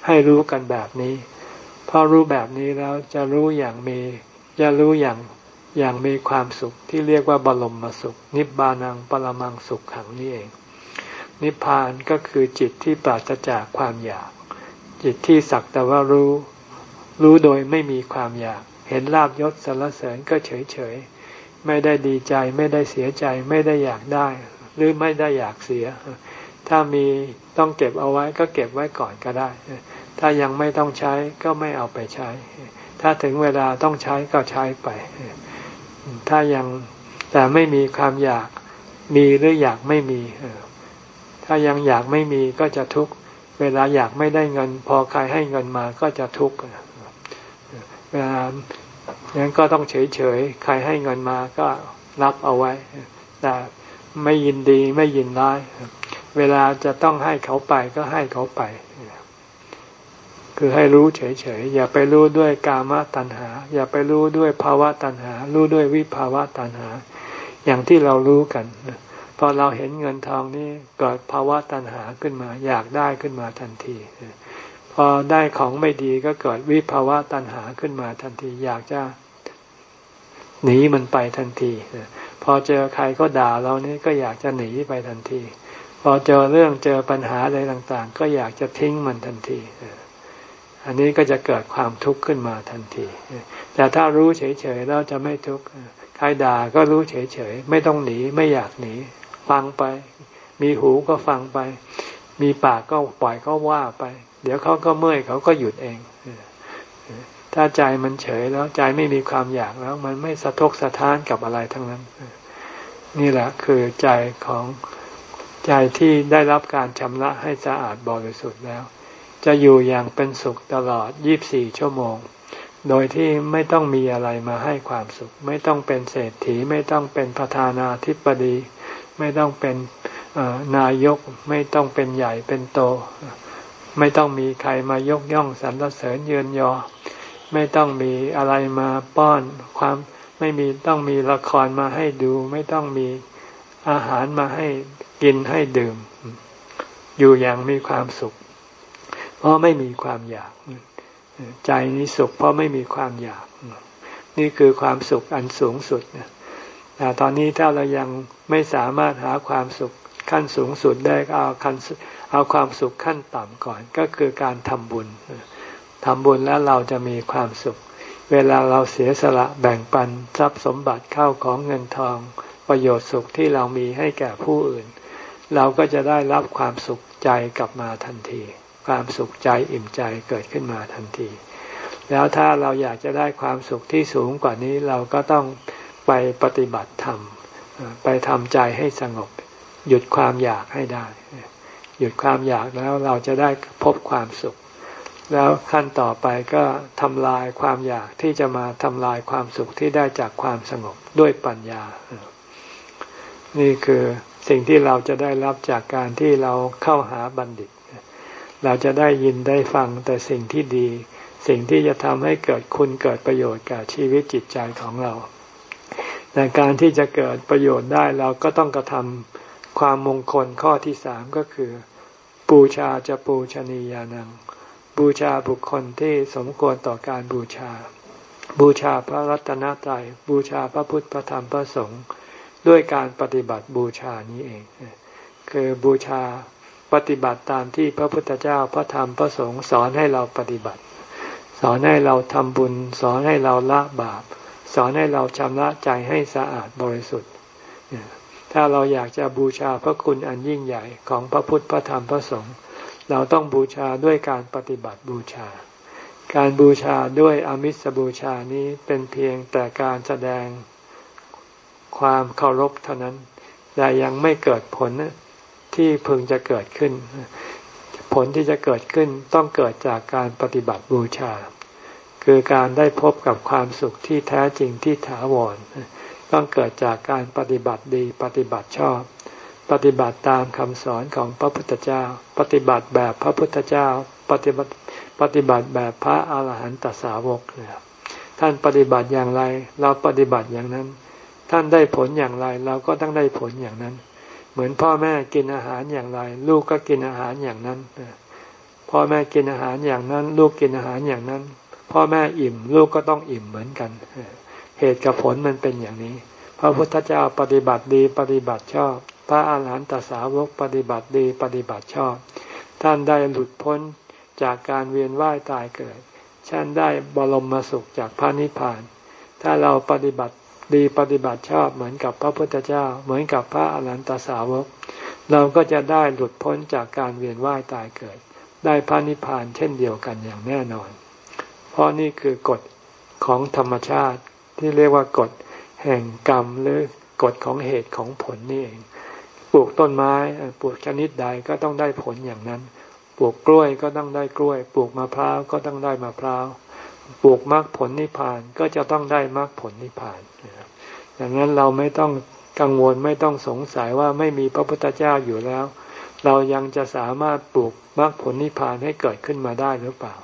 ให้รู้กันแบบนี้พอรู้แบบนี้แล้วจะรู้อย่างมีจะรู้อย่างอย่างมีความสุขที่เรียกว่าบรมมสุข นิบานังปรมังสุขขังนี่เอง นิพพานก็คือจิตที่ปราศจากความอยาก จิตที่สักแต่ว่ารู้ รู้โดยไม่มีความอยาก เห็นลาบยศสรรเสริญก็เฉยเฉยไม่ได้ดีใจไม่ได้เสียใจไม่ได้อยากได้ หรือไม่ได้อยากเสีย ถ้ามีต้องเก็บเอาไว้ก็เก็บไว้ก่อนก็ได้ ถ้ายังไม่ต้องใช้ก็ไม่เอาไปใช้ ถ้าถึงเวลาต้องใช้ก็ใช้ไป ถ้ายังแต่ไม่มีความอยากมีหรืออยากไม่มี ถ้ายังอยากไม่มีก็จะทุกข์ เวลาอยากไม่ได้เงิน พอใครให้เงินมาก็จะทุกข์เวลางนั้นก็ต้องเฉยเฉยใครให้เงินมาก็รับเอาไว้ แต่ไม่ยินดีไม่ยินร้าย เวลาจะต้องให้เขาไปก็ให้เขาไป คือให้รู้เฉยๆ อย่าไปรู้ด้วยกามตัณหา อย่าไปรู้ด้วยภาวะตัณหา รู้ด้วยวิภาวะตัณหา อย่างที่เรารู้กันพอเราเห็นเงินทองนี่เกิดภาวะตัณหาขึ้นมา อยากได้ขึ้นมาทันทีพอได้ของไม่ดีก็เกิดวิภาวะตัณหาขึ้นมาทันที อยากจะหนีมันไปทันที พอเจอใครก็ด่าเรานี่ก็อยากจะหนีไปทันที พอเจอเรื่องเจอปัญหาอะไรต่างๆ ก็อยากจะทิ้งมันทันที อันนี้ก็จะเกิดความทุกข์ขึ้นมาทันที แต่ถ้ารู้เฉยๆเราจะไม่ทุกข์ใครด่าก็รู้เฉยๆไม่ต้องหนีไม่อยากหนี ฟังไป มีหูก็ฟังไป มีปากก็ปล่อยเขาว่าไป เดี๋ยวเขาก็เมื่อยเขาก็หยุดเอง ถ้าใจมันเฉยแล้วใจไม่มีความอยากแล้ว มันไม่สะทกสะท้านกับอะไรทั้งนั้น นี่แหละคือใจของใจที่ได้รับการชำระให้สะอาดบริสุทธิ์แล้ว จะอยู่อย่างเป็นสุขตลอด 24 ชั่วโมง โดยที่ไม่ต้องมีอะไรมาให้ความสุข ไม่ต้องเป็นเศรษฐี ไม่ต้องเป็นประธานาธิบดี ไม่ต้องเป็นนายก ไม่ต้องเป็นใหญ่เป็นโต ไม่ต้องมีใครมายกย่องสรรเสริญเยือนยอ ไม่ต้องมีอะไรมาป้อนความไม่มีต้องมีละครมาให้ดู ไม่ต้องมีอาหารมาให้กินให้ดื่ม อยู่อย่างมีความสุข ราะไม่มีความอยาก ใจนี้สุขเพราะไม่มีความอยาก นี่คือความสุขอันสูงสุดแต่ตอนนี้ถ้าเรายังไม่สามารถหาความสุขขั้นสูงสุดได้เอาขั้นเอาความสุขขั้นต่ำก่อน ก็คือการทำบุญทำบุญแล้วเราจะมีความสุข เวลาเราเสียสละแบ่งปันทรัพย์สมบัติเข้าของเงินทอง ประโยชน์สุขที่เรามีให้แก่ผู้อื่น เราก็จะได้รับความสุขใจกลับมาทันที ความสุขใจอิ่มใจเกิดขึ้นมาทันที แล้วถ้าเราอยากจะได้ความสุขที่สูงกว่านี้เราก็ต้องไปปฏิบัติธรรมไปทำใจให้สงบ หยุดความอยากให้ได้ หยุดความอยากแล้วเราจะได้พบความสุข แล้วขั้นต่อไปก็ทำลายความอยากที่จะมาทำลายความสุขที่ได้จากความสงบด้วยปัญญา นี่คือสิ่งที่เราจะได้รับจากการที่เราเข้าหาบัณฑิต เราจะได้ยินได้ฟังแต่สิ่งที่ดี สิ่งที่จะทำให้เกิดคุณเกิดประโยชน์กับชีวิตจิตใจของเรา แต่การที่จะเกิดประโยชน์ได้เราก็ต้องกระทำความมงคลข้อที่สามก็คือบูชาจะปูชนียานัง บูชาบุคคลที่สมควรต่อการบูชา บูชาพระรัตนตรัยบูชาพระพุทธพระธรรมพระสงฆ์ด้วยการปฏิบัติบูชานี้เอง คือบูชา ปฏิบัติตามที่พระพุทธเจ้าพระธรรมพระสงฆ์สอนให้เราปฏิบัติ สอนให้เราทำบุญ สอนให้เราละบาป สอนให้เราชำระใจให้สะอาดบริสุทธิ์ ถ้าเราอยากจะบูชาพระคุณอันยิ่งใหญ่ของพระพุทธพระธรรมพระสงฆ์เราต้องบูชาด้วยการปฏิบัติบูชา การบูชาด้วยอมิสบูชานี้เป็นเพียงแต่การแสดงความเคารพเท่านั้น แต่ยังไม่เกิดผล ที่พึงจะเกิดขึ้น ผลที่จะเกิดขึ้นต้องเกิดจากการปฏิบัติบูชา คือการได้พบกับความสุขที่แท้จริงที่ถาวร ต้องเกิดจากการปฏิบัติดีปฏิบัติชอบ ปฏิบัติตามคำสอนของพระพุทธเจ้า ปฏิบัติแบบพระพุทธเจ้า ปฏิบัติปฏิบัติแบบพระอาหารหันตสาวกเนี่ยท่านปฏิบัติอย่างไร เราปฏิบัติอย่างนั้น ท่านได้ผลอย่างไร เราก็ต้องได้ผลอย่างนั้น เหมือนพ่อแม่กินอาหารอย่างไร ลูกก็กินอาหารอย่างนั้นพ่อแม่กินอาหารอย่างนั้น ลูกกินอาหารอย่างนั้น พ่อแม่อิ่ม ลูกก็ต้องอิ่มเหมือนกัน เหตุกับผลมันเป็นอย่างนี้ พระพุทธเจ้าปฏิบัติดีปฏิบัติชอบ พระอาหารหันตสาวกปฏิบัติดีปฏิบัติชอบ ท่านได้หลุดพ้นจากการเวียนว่ายตายเกิดท่านได้บรมมาสุขจากพระนิพพาน ถ้าเราปฏิบัติ ดีปฏิบัติชอบเหมือนกับพระพุทธเจ้า เหมือนกับพระอรหันตสาวก เราก็จะได้หลุดพ้นจากการเวียนว่ายตายเกิด ได้พระนิพพานเช่นเดียวกันอย่างแน่นอน เพราะนี่คือกฎของธรรมชาติที่เรียกว่ากฎแห่งกรรมหรือกฎของเหตุของผลนี่เอง ปลูกต้นไม้ปลูกชนิดใดก็ต้องได้ผลอย่างนั้น ปลูกกล้วยก็ต้องได้กล้วย ปลูกมะพร้าวก็ต้องได้มะพร้าว ปลูกมรรคผลนิพพานก็จะต้องได้มรรคผลนิพพานอย่างนั้นเราไม่ต้องกังวลไม่ต้องสงสัยว่าไม่มีพระพุทธเจ้าอยู่แล้ว เรายังจะสามารถปลูกมรรคผลนิพพานให้เกิดขึ้นมาได้หรือเปล่า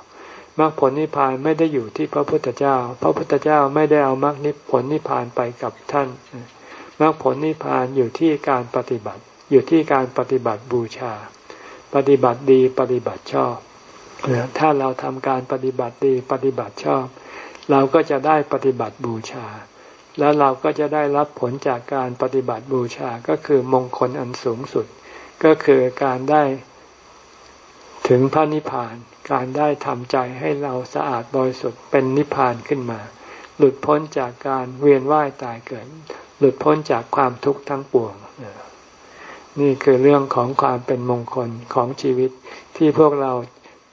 มรรคผลนิพพานไม่ได้อยู่ที่พระพุทธเจ้า พระพุทธเจ้าไม่ได้เอามรรคผลนิพพานไปกับท่านมรรคผลนิพพานอยู่ที่การปฏิบัติ อยู่ที่การปฏิบัติบูชา ปฏิบัติดีปฏิบัติชอบ ถ้าเราทำการปฏิบัติดีปฏิบัติชอบ เราก็จะได้ปฏิบัติบูชา แล้วเราก็จะได้รับผลจากการปฏิบัติบูชาก็คือมงคลอันสูงสุด ก็คือการได้ถึงพระนิพพาน การได้ทำใจให้เราสะอาดบริสุทธิ์เป็นนิพพานขึ้นมา หลุดพ้นจากการเวียนว่ายตายเกิด หลุดพ้นจากความทุกข์ทั้งปวงนี่คือเรื่องของความเป็นมงคลของชีวิตที่พวกเรา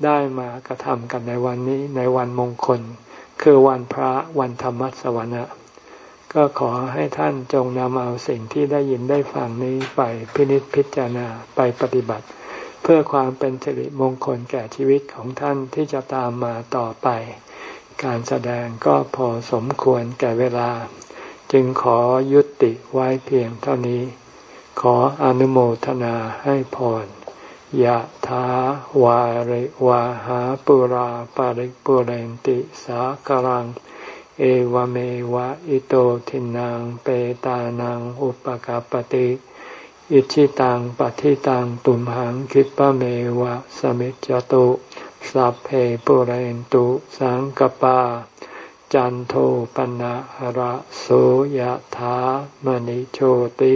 ได้มากระทำกันในวันนี้ในวันมงคล คือวันพระวันธรรมสวรรค์ก็ขอให้ท่านจงนำเอาสิ่งที่ได้ยินได้ฟังนี้ไปพินิจพิจารณาไปปฏิบัติ เพื่อความเป็นสิริมงคลแก่ชีวิตของท่านที่จะตามมาต่อไป การแสดงก็พอสมควรแก่เวลา จึงขอยุติไว้เพียงเท่านี้ ขออนุโมทนาให้พร ยะถาวาริวาหาปุราปาริปุเรนติสากรัง เอวเมวะอิโตทินังเปตานังอุปกาปติอิชิตังปฏิตังตุมหังคิปะเมวะสมิจจตุสัพเพปุเรนตุสังกปา จันโทปนะหระโสยถามณิโชติ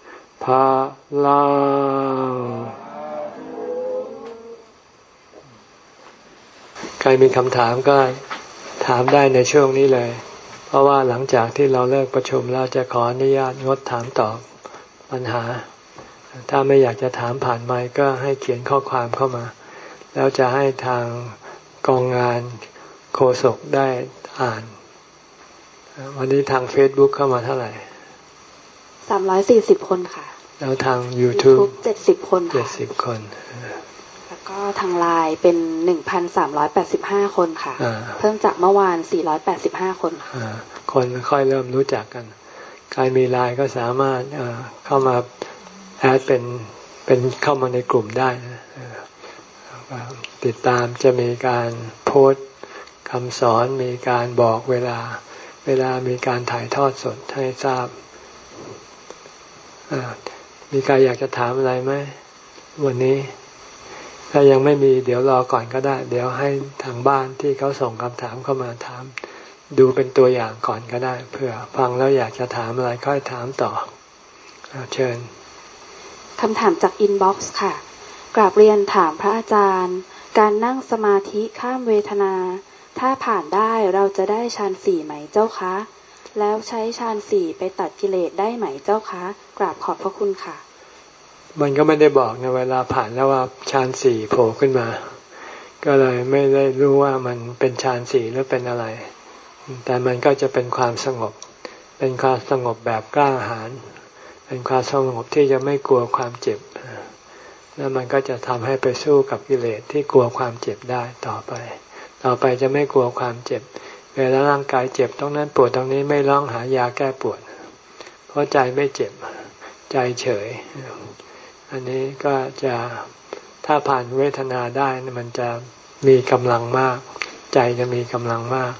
ภาลังใครมีคำถามก็ถามได้ในช่วงนี้เลย เพราะว่าหลังจากที่เราเลิกประชุมเราจะขออนุญาตงดถามตอบปัญหา ถ้าไม่อยากจะถามผ่านไมค์ก็ให้เขียนข้อความเข้ามา แล้วจะให้ทางกองงานโฆษกได้อ่าน วันนี้ทาง Facebook เข้ามาเท่าไหร่สามร้อยสี่สิบคนค่ะ แล้วทาง YouTube เจ็ดสิบคนเจ็ดสิบคน แล้วก็ทางไลน์เป็นหนึ่งพันสามร้อยแปดสิบห้าคนค่ะ เพิ่มจากเมื่อวานสี่ร้อยแปดสิบห้าคนคนค่อยเริ่มรู้จักกัน ใครมีไลน์ก็สามารถเข้ามาแอดเป็นเป็นเข้ามาในกลุ่มได้นะติดตามจะมีการโพสคำสอนมีการบอกเวลา เวลามีการถ่ายทอดสดให้ทราบ มีใครอยากจะถามอะไรไหมวันนี้ ถ้ายังไม่มีเดี๋ยวรอก่อนก็ได้ เดี๋ยวให้ทางบ้านที่เขาส่งคำถามเข้ามาถาม ดูเป็นตัวอย่างก่อนก็ได้เผื่อฟังแล้วอยากจะถามอะไรค่อยถามต่อเชิญคำถามจากอินบ็อกซ์ค่ะ กราบเรียนถามพระอาจารย์ การนั่งสมาธิข้ามเวทนา ถ้าผ่านได้เราจะได้ฌานสี่ไหมเจ้าคะ แล้วใช้ฌานสี่ไปตัดกิเลสได้ไหมเจ้าคะ กราบขอบพระคุณค่ะ มันก็ไม่ได้บอกในเวลาผ่านแล้วว่าฌานสี่โผล่ขึ้นมา ก็เลยไม่ได้รู้ว่ามันเป็นฌานสี่หรือเป็นอะไร แต่มันก็จะเป็นความสงบ เป็นความสงบแบบกล้าหาญเป็นความสงบที่จะไม่กลัวความเจ็บแล้วมันก็จะทำให้ไปสู้กับกิเลสที่กลัวความเจ็บได้ต่อไป ต่อไปจะไม่กลัวความเจ็บ เวลาร่างกายเจ็บตรงนั้นปวดตรงนี้ไม่ร้องหายาแก้ปวด เพราะใจไม่เจ็บใจเฉย อันนี้ก็จะถ้าผ่านเวทนาได้มันจะมีกำลังมาก ใจจะมีกำลังมาก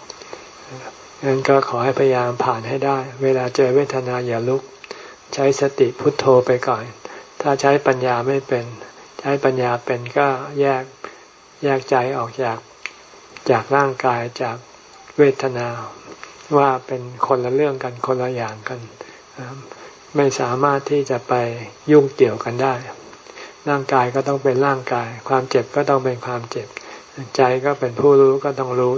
งั้นก็ขอให้พยายามผ่านให้ได้ เวลาเจอเวทนาอย่าลุก ใช้สติพุทโธไปก่อน ถ้าใช้ปัญญาไม่เป็น ใช้ปัญญาเป็นก็แยกแยกใจออกจากจากร่างกายจาก เวทนาว่าเป็นคนละเรื่องกันคนละอย่างกัน ไม่สามารถที่จะไปยุ่งเกี่ยวกันได้ ร่างกายก็ต้องเป็นร่างกาย ความเจ็บก็ต้องเป็นความเจ็บ ใจก็เป็นผู้รู้ก็ต้องรู้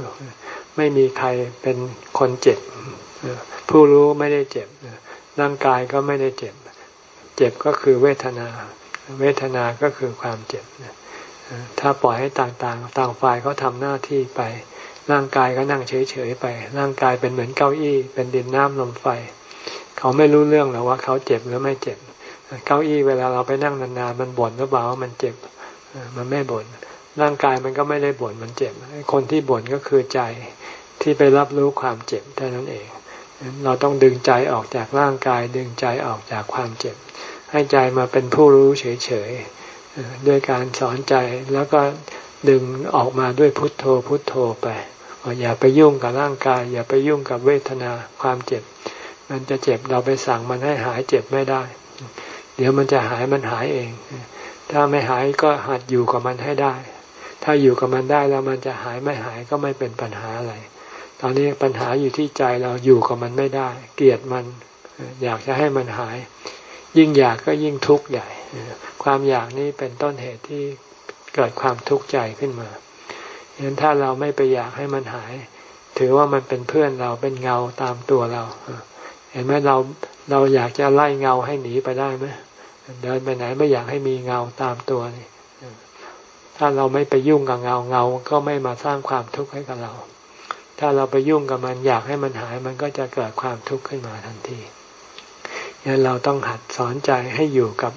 ไม่มีใครเป็นคนเจ็บ ผู้รู้ไม่ได้เจ็บ ร่างกายก็ไม่ได้เจ็บ เจ็บก็คือเวทนา เวทนาก็คือความเจ็บถ้าปล่อยให้ต่างๆ ต่างฝ่ายเขาทำหน้าที่ไป ร่างกายก็นั่งเฉยๆไป ร่างกายเป็นเหมือนเก้าอี้ เป็นดินน้ำลมไฟ เขาไม่รู้เรื่องหรอกว่าเขาเจ็บหรือไม่เจ็บ เก้าอี้เวลาเราไปนั่งนานๆมันบ่นหรือเปล่าว่ามันเจ็บ มันไม่บ่น ร่างกายมันก็ไม่ได้บ่นมันเจ็บ คนที่บ่นก็คือใจที่ไปรับรู้ความเจ็บเท่านั้นเอง เราต้องดึงใจออกจากร่างกาย ดึงใจออกจากความเจ็บ ให้ใจมาเป็นผู้รู้เฉยๆด้วยการสอนใจแล้วก็ ดึงออกมาด้วยพุทโธพุทโธไปอย่าไปยุ่งกับร่างกาย อย่าไปยุ่งกับเวทนาความเจ็บ มันจะเจ็บเราไปสั่งมันให้หายเจ็บไม่ได้ เดี๋ยวมันจะหายมันหายเอง ถ้าไม่หายก็หัดอยู่กับมันให้ได้ ถ้าอยู่กับมันได้แล้วมันจะหายไม่หายก็ไม่เป็นปัญหาอะไรตอนนี้ปัญหาอยู่ที่ใจเราอยู่กับมันไม่ได้ เกลียดมัน อยากจะให้มันหาย ยิ่งอยากก็ยิ่งทุกข์ใหญ่ ความอยากนี้เป็นต้นเหตุที่ เกิดความทุกข์ใจขึ้นมาฉะนั้นถ้าเราไม่ไปอยากให้มันหาย ถือว่ามันเป็นเพื่อนเราเป็นเงาตามตัวเรา เห็นไหมเราเราอยากจะไล่เงาให้หนีไปได้ไหมเดินไปไหนไม่อยากให้มีเงาตามตัวนี่ถ้าเราไม่ไปยุ่งกับเงาเงาก็ไม่มาสร้างความทุกข์ให้กับเรา ถ้าเราไปยุ่งกับมันอยากให้มันหาย มันก็จะเกิดความทุกข์ขึ้นมาทันทีงั้นเราต้องหัดสอนใจให้อยู่กับ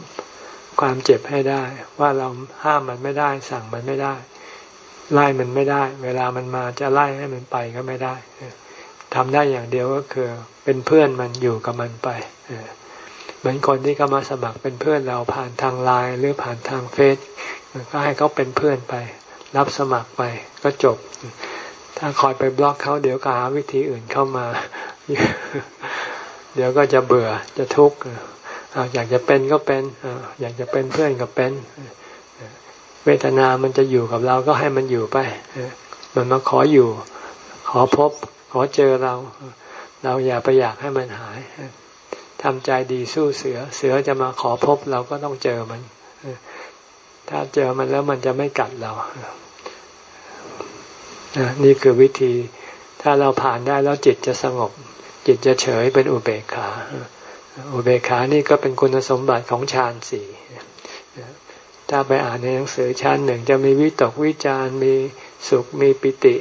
ความเจ็บให้ได้ ว่าเราห้ามมันไม่ได้ สั่งมันไม่ได้ ไล่มันไม่ได้ เวลามันมาจะไล่ให้มันไปก็ไม่ได้ทำได้อย่างเดียวก็คือ เป็นเพื่อนมันอยู่กับมันไปเหมือนคนที่เขามาสมัครเป็นเพื่อนเราผ่านทางไลน์หรือผ่านทางเฟซก็ให้เขาเป็นเพื่อนไป รับสมัครไปก็จบ ถ้าคอยไปบล็อกเขาเดี๋ยวก็หาวิธีอื่นเข้ามา เดี๋ยวก็จะเบื่อจะทุกข์ อยากจะเป็นก็เป็นอยากจะเป็นเพื่อนก็เป็น เวทนามันจะอยู่กับเราก็ให้มันอยู่ไปมันมาขออยู่ ขอพบ ขอเจอเรา เราอย่าไปอยากให้มันหายทำใจดีสู้เสือ เสือจะมาขอพบเราก็ต้องเจอมัน ถ้าเจอมันแล้วมันจะไม่กัดเรา นี่คือวิธี ถ้าเราผ่านได้แล้วจิตจะสงบ จิตจะเฉยเป็นอุเบกขา อุเบกขานี่ก็เป็นคุณสมบัติของฌานสี่ถ้าไปอ่านในหนังสือชั้นหนึ่งจะมีวิตกวิจารมีสุขมีปิติ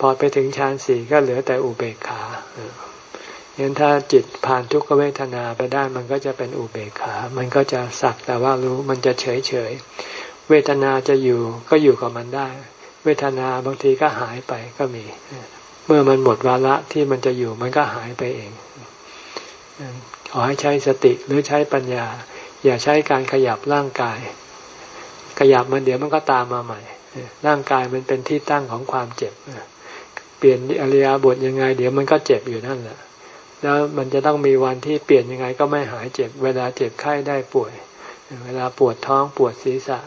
พอไปถึงฌานสี่ก็เหลือแต่อุเบกขายันถ้าจิตผ่านทุกขเวทนาไปได้มันก็จะเป็นอุเบกขา มันก็จะสักแต่ว่ารู้มันจะเฉยเฉยเวทนาจะอยู่ก็อยู่กับมันได้ เวทนาบางทีก็หายไปก็มี เมื่อมันหมดวาระที่มันจะอยู่มันก็หายไปเอง ขอให้ใช้สติหรือใช้ปัญญา อย่าใช้การขยับร่างกาย ขยับมันเดี๋ยวมันก็ตามมาใหม่ ร่างกายมันเป็นที่ตั้งของความเจ็บ เปลี่ยนอริยบทยังไง เดี๋ยวมันก็เจ็บอยู่นั่นแหละแล้วมันจะต้องมีวันที่เปลี่ยนยังไงก็ไม่หายเจ็บ เวลาเจ็บไข้ได้ป่วย เวลาปวดท้องปวดศีรษะ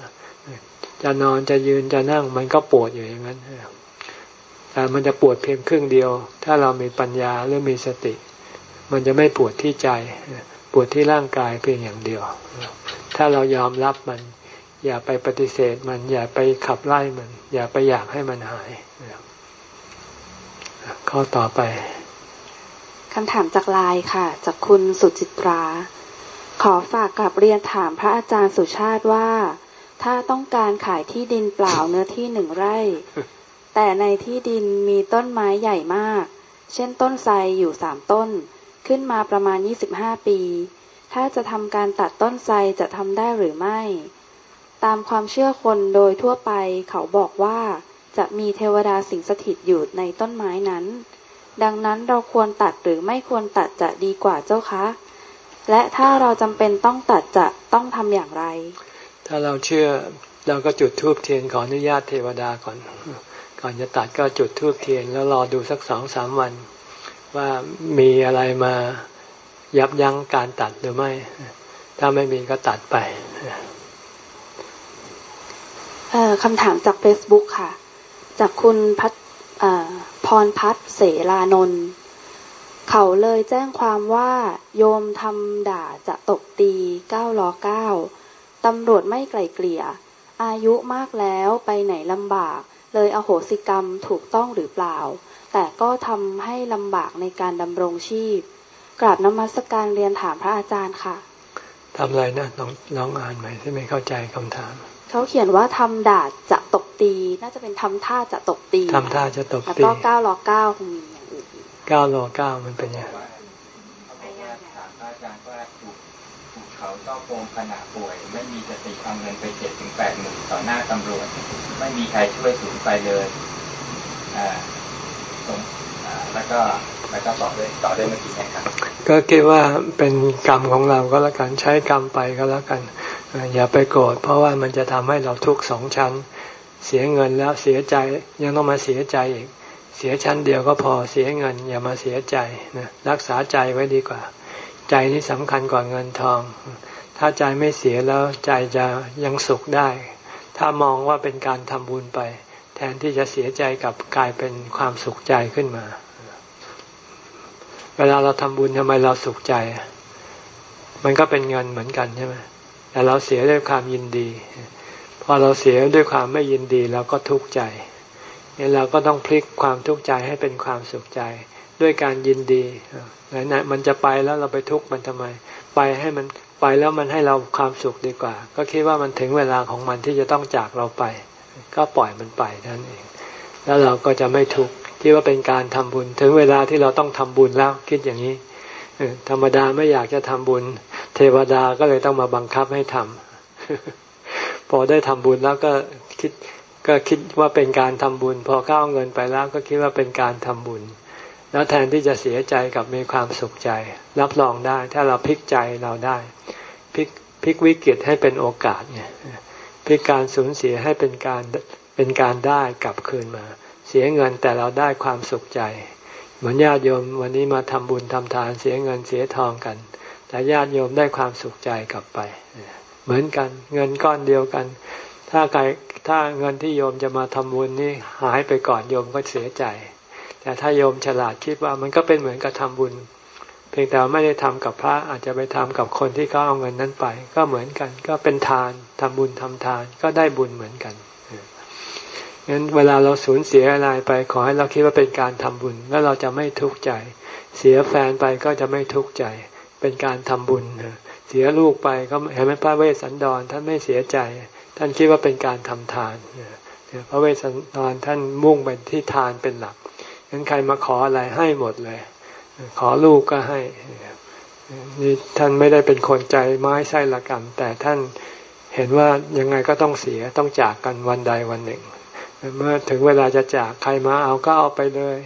จะนอนจะยืนจะนั่งมันก็ปวดอยู่อย่างนั้นแต่มันจะปวดเพียงครึ่งเดียว ถ้าเรามีปัญญาหรือมีสติ มันจะไม่ปวดที่ใจ ปวดที่ร่างกายเพียงอย่างเดียว ถ้าเรายอมรับมัน อย่าไปปฏิเสธมันอย่าไปขับไล่มัน อย่าไปอยากให้มันหายข้อต่อไปคำถามจากไลน์ค่ะ จากคุณสุจิตรา ขอฝากกลับเรียนถามพระอาจารย์สุชาติว่า ถ้าต้องการขายที่ดินเปล่าเนื้อที่หนึ่งไร่ แต่ในที่ดินมีต้นไม้ใหญ่มาก เช่นต้นไทรอยู่สามต้น ขึ้นมาประมาณ 25 ปี ถ้าจะทำการตัดต้นไทรจะทำได้หรือไม่ ตามความเชื่อคนโดยทั่วไปเขาบอกว่าจะมีเทวดาสิงสถิตอยู่ในต้นไม้นั้น ดังนั้นเราควรตัดหรือไม่ควรตัดจะดีกว่าเจ้าคะ และถ้าเราจำเป็นต้องตัดจะต้องทำอย่างไร ถ้าเราเชื่อเราก็จุดธูปเทียนขออนุญาตเทวดาก่อน ก่อนจะตัดก็จุดธูปเทียนแล้วรอดูสักสองสามวัน ว่ามีอะไรมายับยั้งการตัดหรือไม่ ถ้าไม่มีก็ตัดไปคำถามจากเฟซบุ๊กค่ะ จากคุณพัฒพรพัฒเสลานนท์เขาเลยแจ้งความว่าโยมทำด่าจะตกตีเก้าล้อเก้าตำรวจไม่ไกลเกลี่ย อายุมากแล้วไปไหนลำบาก เลยอโหสิกรรมถูกต้องหรือเปล่า แต่ก็ทำให้ลำบากในการดำรงชีพ กราบนมัสการเรียนถามพระอาจารย์ค่ะทำอะไรนะน้องน้องอ่านใหม่ที่ไม่เข้าใจคำถาม เขาเขียนว่าทำดาจะตกตี น่าจะเป็นทำท่าจะตกตีทำท่าจะตกตีแล้วก็เก้ารอเก้าคงมีอย่างอื่นเก้ารอเก้ามันเป็นยังเขาต้องโกงขณะป่วย ไม่มีสติเอาเงินไปเจ็ดถึงแปดหมื่นต่อหน้าตำรวจ ไม่มีใครช่วยสูญไปเลยอ่า แล้วก็แล้วก็บอกเลยต่อด้เมื่อกี้นะครับก็คิดว่าเป็นกรรมของเราก็แล้วกันใช้กรรมไปก็แล้วกัน อย่าไปโกรธเพราะว่ามันจะทำให้เราทุกข์สองชั้น เสียเงินแล้วเสียใจยังต้องมาเสียใจอีก เสียชั้นเดียวก็พอเสียเงิน อย่ามาเสียใจนะรักษาใจไว้ดีกว่า ใจนี่สำคัญกว่าเงินทอง ถ้าใจไม่เสียแล้วใจจะยังสุขได้ ถ้ามองว่าเป็นการทำบุญไป แทนที่จะเสียใจกับกลายเป็นความสุขใจขึ้นมา เวลาเราทำบุญทำไมเราสุขใจ มันก็เป็นเงินเหมือนกันใช่ไหมแต่เราเสียด้วยความยินดี พอเราเสียด้วยความไม่ยินดีเราก็ทุกข์ใจเนี่ยเราก็ต้องพลิกความทุกข์ใจให้เป็นความสุขใจ ด้วยการยินดีไหนๆมันจะไปแล้วเราไปทุกข์มันทำไม ไปให้มันไปแล้วมันให้เราความสุขดีกว่า ก็คิดว่ามันถึงเวลาของมันที่จะต้องจากเราไป ก็ปล่อยมันไปนั่นเอง แล้วเราก็จะไม่ทุกข์คิดว่าเป็นการทำบุญ ถึงเวลาที่เราต้องทำบุญแล้วคิดอย่างนี้ธรรมดาไม่อยากจะทำบุญ เทวดาก็เลยต้องมาบังคับให้ทำพอได้ทำบุญแล้วก็คิดก็คิดว่าเป็นการทำบุญ พอเข้าเงินไปแล้วก็คิดว่าเป็นการทำบุญ แล้วแทนที่จะเสียใจกับมีความสุขใจ รับรองได้ ถ้าเราพลิกใจเราได้พลิกพลิกวิกฤตให้เป็นโอกาสเนี่ย พลิกการสูญเสียให้เป็นการเป็นการได้กลับคืนมา เสียเงินแต่เราได้ความสุขใจ เหมือนญาติโยมวันนี้มาทำบุญทำทานเสียเงินเสียทองกัน แต่ญาติโยมได้ความสุขใจกลับไป เหมือนกันเงินก้อนเดียวกัน ถ้าใครถ้าเงินที่โยมจะมาทำบุญนี่หายไปก่อนโยมก็เสียใจ แต่ถ้าโยมฉลาดคิดว่ามันก็เป็นเหมือนกับทำบุญ เพียงแต่ไม่ได้ทำกับพระอาจจะไปทำกับคนที่เขาเอาเงินนั้นไป ก็เหมือนกัน ก็เป็นทานทำบุญทำทานก็ได้บุญเหมือนกันงั้นเวลาเราสูญเสียอะไรไปขอให้เราคิดว่าเป็นการทำบุญ แล้วเราจะไม่ทุกข์ใจ เสียแฟนไปก็จะไม่ทุกข์ใจ เป็นการทำบุญเสียลูกไปก็เห็นไหมพระเวสสันดรท่านไม่เสียใจ ท่านคิดว่าเป็นการทำทานพระเวสสันดรท่านมุ่งไปที่ทานเป็นหลักงั้นใครมาขออะไรให้หมดเลย ขอลูกก็ให้นี่ท่านไม่ได้เป็นคนใจไม้ไส้ละกันแต่ท่านเห็นว่ายังไงก็ต้องเสียต้องจากกันวันใดวันหนึ่ง เมื่อถึงเวลาจะจากใครมาเอาก็เอาไปเลย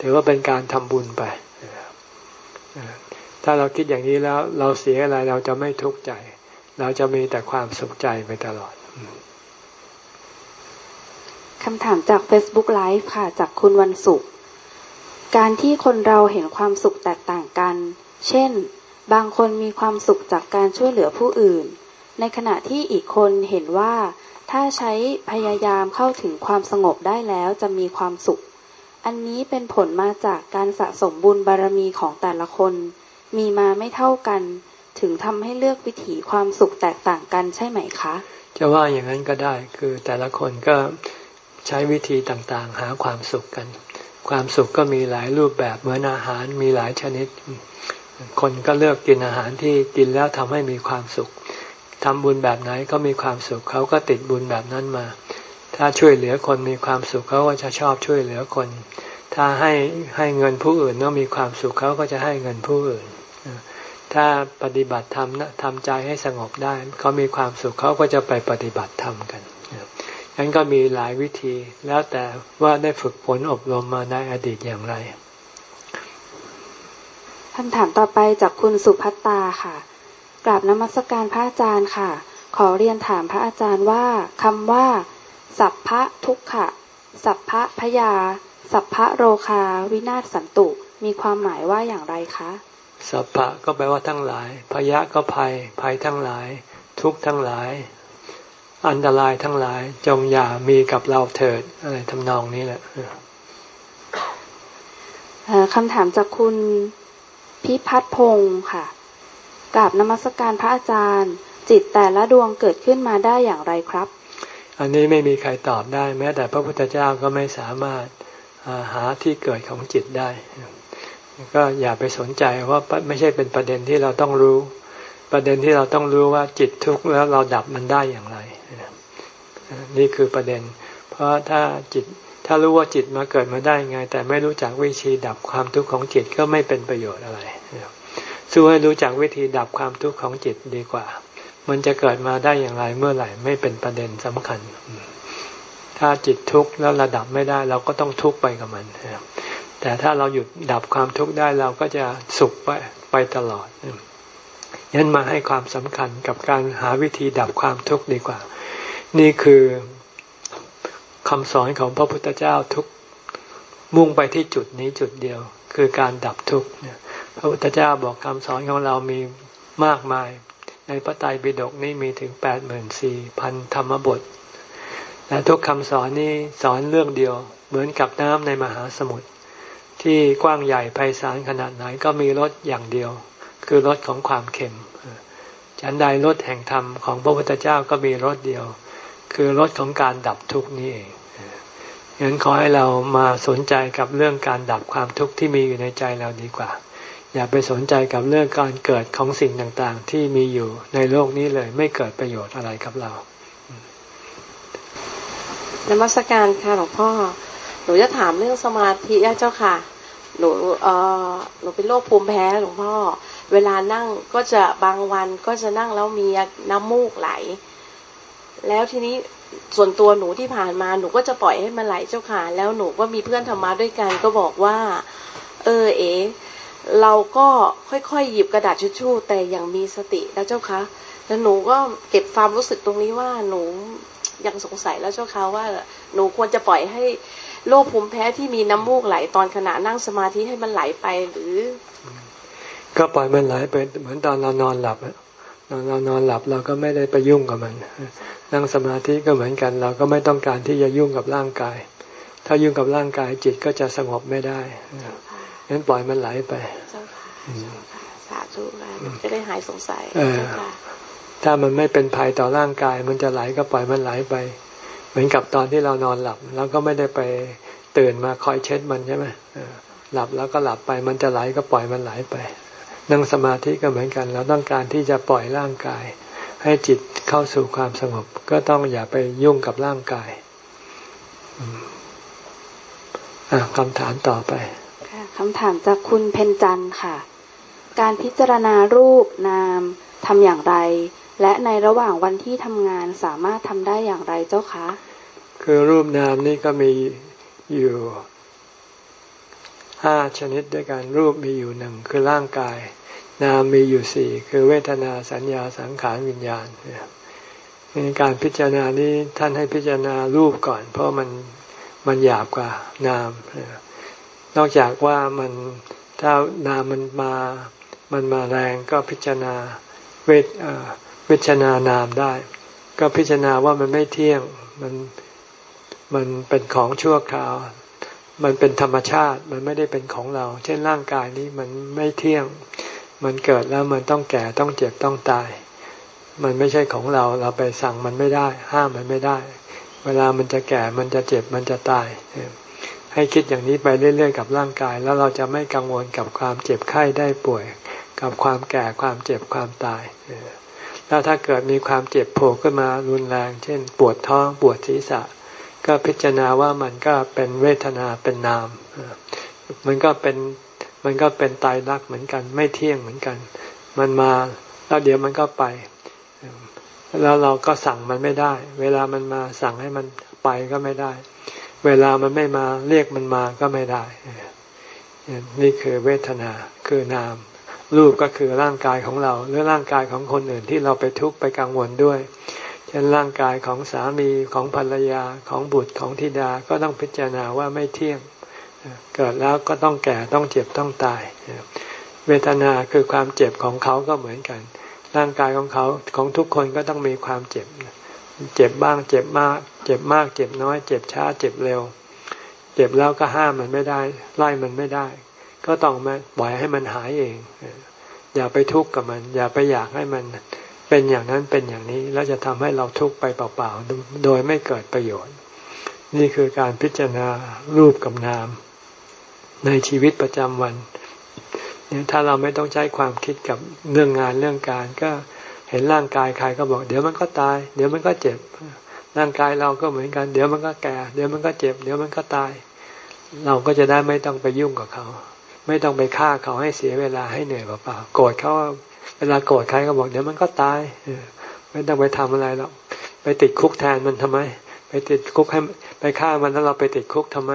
ถือว่าเป็นการทำบุญไป ถ้าเราคิดอย่างนี้แล้วเราเสียอะไรเราจะไม่ทุกข์ใจ เราจะมีแต่ความสุขใจไปตลอดคำถามจาก Facebook Live ค่ะ จากคุณวันศุกร์ การที่คนเราเห็นความสุขแตกต่างกัน เช่น บางคนมีความสุขจากการช่วยเหลือผู้อื่น ในขณะที่อีกคนเห็นว่า ถ้าใช้พยายามเข้าถึงความสงบได้แล้วจะมีความสุข อันนี้เป็นผลมาจากการสะสมบุญบารมีของแต่ละคน มีมาไม่เท่ากัน ถึงทำให้เลือกวิถีความสุขแตกต่างกันใช่ไหมคะ จะว่าอย่างนั้นก็ได้ คือแต่ละคนก็ใช้วิธีต่างๆ หาความสุขกัน ความสุขก็มีหลายรูปแบบเหมือนอาหารมีหลายชนิด คนก็เลือกกินอาหารที่กินแล้วทำให้มีความสุขทำบุญแบบไหนก็มีความสุขเขาก็ติดบุญแบบนั้นมา ถ้าช่วยเหลือคนมีความสุขเขาก็จะชอบช่วยเหลือคน ถ้าให้ให้เงินผู้อื่นต้องมีความสุขเขาก็จะให้เงินผู้อื่น ถ้าปฏิบัติธรรมทำใจให้สงบได้เขามีความสุขเขาก็จะไปปฏิบัติธรรมกัน นั้นก็มีหลายวิธี แล้วแต่ว่าได้ฝึกฝนอบรมมาในอดีตอย่างไรคำถามต่อไปจากคุณสุพัตตาค่ะ กราบนมัสการพระอาจารย์ค่ะ ขอเรียนถามพระอาจารย์ว่าคำว่า สัพพะทุกขะ สัพพะพยา สัพพะโรคา วินาศสันตุ มีความหมายว่าอย่างไรคะ สัพพะก็แปลว่าทั้งหลาย พยะก็ภัย ภัยทั้งหลาย ทุกทั้งหลาย อันตรายทั้งหลายจงอย่ามีกับเราเถิดอะไรทำนองนี้แหละคำถามจากคุณพิพัฒพงศ์ค่ะกราบนมัสการพระอาจารย์ จิตแต่ละดวงเกิดขึ้นมาได้อย่างไรครับ อันนี้ไม่มีใครตอบได้ แม้แต่พระพุทธเจ้าก็ไม่สามารถหาที่เกิดของจิตได้ ก็อย่าไปสนใจว่าไม่ใช่เป็นประเด็นที่เราต้องรู้ ประเด็นที่เราต้องรู้ว่าจิตทุกข์แล้วเราดับมันได้อย่างไร นี่คือประเด็น เพราะถ้าจิตถ้ารู้ว่าจิตมาเกิดมาได้ไง แต่ไม่รู้จักวิธีดับความทุกข์ของจิตก็ไม่เป็นประโยชน์อะไรสู้ให้รู้จักวิธีดับความทุกข์ของจิตดีกว่า มันจะเกิดมาได้อย่างไรเมื่อไหร่ไม่เป็นประเด็นสำคัญ ถ้าจิตทุกข์แล้วระดับไม่ได้เราก็ต้องทุกข์ไปกับมันแต่ถ้าเราหยุดดับความทุกข์ได้เราก็จะสุขไปไปตลอดยันมาให้ความสำคัญกับการหาวิธีดับความทุกข์ดีกว่า นี่คือคำสอนของพระพุทธเจ้าทุกมุ่งไปที่จุดนี้จุดเดียว คือการดับทุกข์เนี่ยพระพุทธเจ้าบอกคำสอนของเรามีมากมาย ในพระไตรปิฎกนี่มีถึงแปดหมื่นสี่พันธรรมบท และทุกคำสอนนี้สอนเรื่องเดียว เหมือนกับน้ำในมหาสมุทรที่กว้างใหญ่ไพศาลขนาดไหนก็มีรสอย่างเดียว คือรสของความเค็มฉันใดรสแห่งธรรมของพระพุทธเจ้าก็มีรสเดียว คือรสของการดับทุกข์นี้เองงั้นขอให้เรามาสนใจกับเรื่องการดับความทุกข์ที่มีอยู่ในใจเราดีกว่า อย่าไปสนใจกับเรื่องการเกิดของสิ่งต่างๆ ที่มีอยู่ในโลกนี้เลยไม่เกิดประโยชน์อะไรกับเรานมัสการค่ะหลวงพ่อ หนูจะถามเรื่องสมาธิเจ้าค่ะ หนูเออหนูเป็นโรคภูมิแพ้หลวงพ่อ เวลานั่งก็จะบางวันก็จะนั่งแล้วมีน้ำมูกไหล แล้วทีนี้ส่วนตัวหนูที่ผ่านมาหนูก็จะปล่อยให้มันไหลเจ้าค่ะ แล้วหนูก็มีเพื่อนธรรมะด้วยกันก็บอกว่า เออเอ๋เราก็ค่อยๆหยิบกระดาษชิชชู่แต่อย่างมีสติแล้วเจ้าคะแล้วหนูก็เก็บความรู้สึกตรงนี้ว่าหนูยังสงสัยแล้วเจ้าคะว่าหนูควรจะปล่อยให้โรคภูมิแพ้ที่มีน้ำมูกไหลตอนขณะนั่งสมาธิให้มันไหลไปหรือ ก็ปล่อยมันไหลไปเหมือนตอนเรานอนหลับอน เรานอนหลับเราก็ไม่ได้ไปยุ่งกับมัน นั่งสมาธิก็เหมือนกัน เราก็ไม่ต้องการที่จะยุ่งกับร่างกาย ถ้ายุ่งกับร่างกายจิตก็จะสงบไม่ได้งั้นปล่อยมันไหลไปเจ้าค่ะสาธุค่ะจะได้หายสงสัยถ้ามันไม่เป็นภัยต่อร่างกาย มันจะไหลก็ปล่อยมันไหลไป เหมือนกับตอนที่เรานอนหลับเราก็ไม่ได้ไปตื่นมาคอยเช็ดมันใช่ไหมหลับแล้วก็หลับไป มันจะไหลก็ปล่อยมันไหลไป นั่งสมาธิก็เหมือนกัน เราต้องการที่จะปล่อยร่างกาย ให้จิตเข้าสู่ความสงบ ก็ต้องอย่าไปยุ่งกับร่างกายคำถามต่อไปคำถามจากคุณเพนจันค่ะ การพิจารณารูปนามทำอย่างไร และในระหว่างวันที่ทำงานสามารถทำได้อย่างไรเจ้าคะ คือรูปนามนี่ก็มีอยู่ ห้าชนิดด้วยกันรูปมีอยู่หนึ่งคือร่างกาย นามมีอยู่สี่คือเวทนาสัญญาสังขารวิญญาณในการพิจารณานี้ท่านให้พิจารณารูปก่อน เพราะมันมันหยาบกว่านาม นอกจากว่ามันถ้านามมันมามันมาแรงก็พิจารณาเวทวิจารณานามได้ ก็พิจารณาว่ามันไม่เที่ยงมันมันเป็นของชั่วคราว มันเป็นธรรมชาติมันไม่ได้เป็นของเรา เช่นร่างกายนี้มันไม่เที่ยง มันเกิดแล้วมันต้องแก่ต้องเจ็บต้องตาย มันไม่ใช่ของเราเราไปสั่งมันไม่ได้ ห้ามมันไม่ได้ เวลามันจะแก่มันจะเจ็บมันจะตาย ให้คิดอย่างนี้ไปเรื่อยๆกับร่างกาย แล้วเราจะไม่กังวลกับความเจ็บไข้ได้ป่วย กับความแก่ความเจ็บความตายแล้วถ้าเกิดมีความเจ็บโผล่ขึ้นมารุนแรง เช่น ปวดท้องปวดศีรษะ ก็พิจารณาว่ามันก็เป็นเวทนาเป็นนาม มันก็เป็นมันก็เป็นตายรักเหมือนกัน ไม่เที่ยงเหมือนกัน มันมาแล้วเดี๋ยวมันก็ไป แล้วเราก็สั่งมันไม่ได้ เวลามันมาสั่งให้มันไปก็ไม่ได้ เวลามันไม่มาเรียกมันมาก็ไม่ได้ นี่คือเวทนาคือนาม รูปก็คือร่างกายของเรา หรือร่างกายของคนอื่นที่เราไปทุกข์ไปกังวลด้วย ช่นร่างกายของสามีของภรรยาของบุตรของธิดาก็ต้องพิจารณาว่าไม่เที่ยง เกิดแล้วก็ต้องแก่ต้องเจ็บต้องตาย เวทนาคือความเจ็บของเขาก็เหมือนกัน ร่างกายของเขาของทุกคนก็ต้องมีความเจ็บ เจ็บบ้างเจ็บมาก เจ็บมากเจ็บน้อย เจ็บช้าเจ็บเร็ว เจ็บแล้วก็ห้ามมันไม่ได้ ไล่มันไม่ได้ ก็ต้องมาปล่อยให้มันหายเอง อย่าไปทุกข์กับมัน อย่าไปอยากให้มัน เป็นอย่างนั้นเป็นอย่างนี้แล้วจะทำให้เราทุกข์ไปเปล่าๆ โดยไม่เกิดประโยชน์ นี่คือการพิจารณารูปกับนาม ในชีวิตประจำวันถ้าเราไม่ต้องใช้ความคิดกับเรื่องงานเรื่องการก็เห็นร่างกายใครก็บอก เดี๋ยวมันก็ตาย เดี๋ยวมันก็เจ็บ ร่างกายเราก็เหมือนกัน เดี๋ยวมันก็แก่ เดี๋ยวมันก็เจ็บ เดี๋ยวมันก็ตาย เราก็จะได้ไม่ต้องไปยุ่งกับเขา ไม่ต้องไปฆ่าเขาให้เสียเวลาให้เหนื่อยเปล่าๆโกรธเขา เวลาโกรธใครก็บอกเดี๋ยวมันก็ตายไม่ต้องไปทำอะไรหรอกไปติดคุกแทนมันทำไม ไปติดคุกให้ไปฆ่ามันแล้วเราไปติดคุกทำไม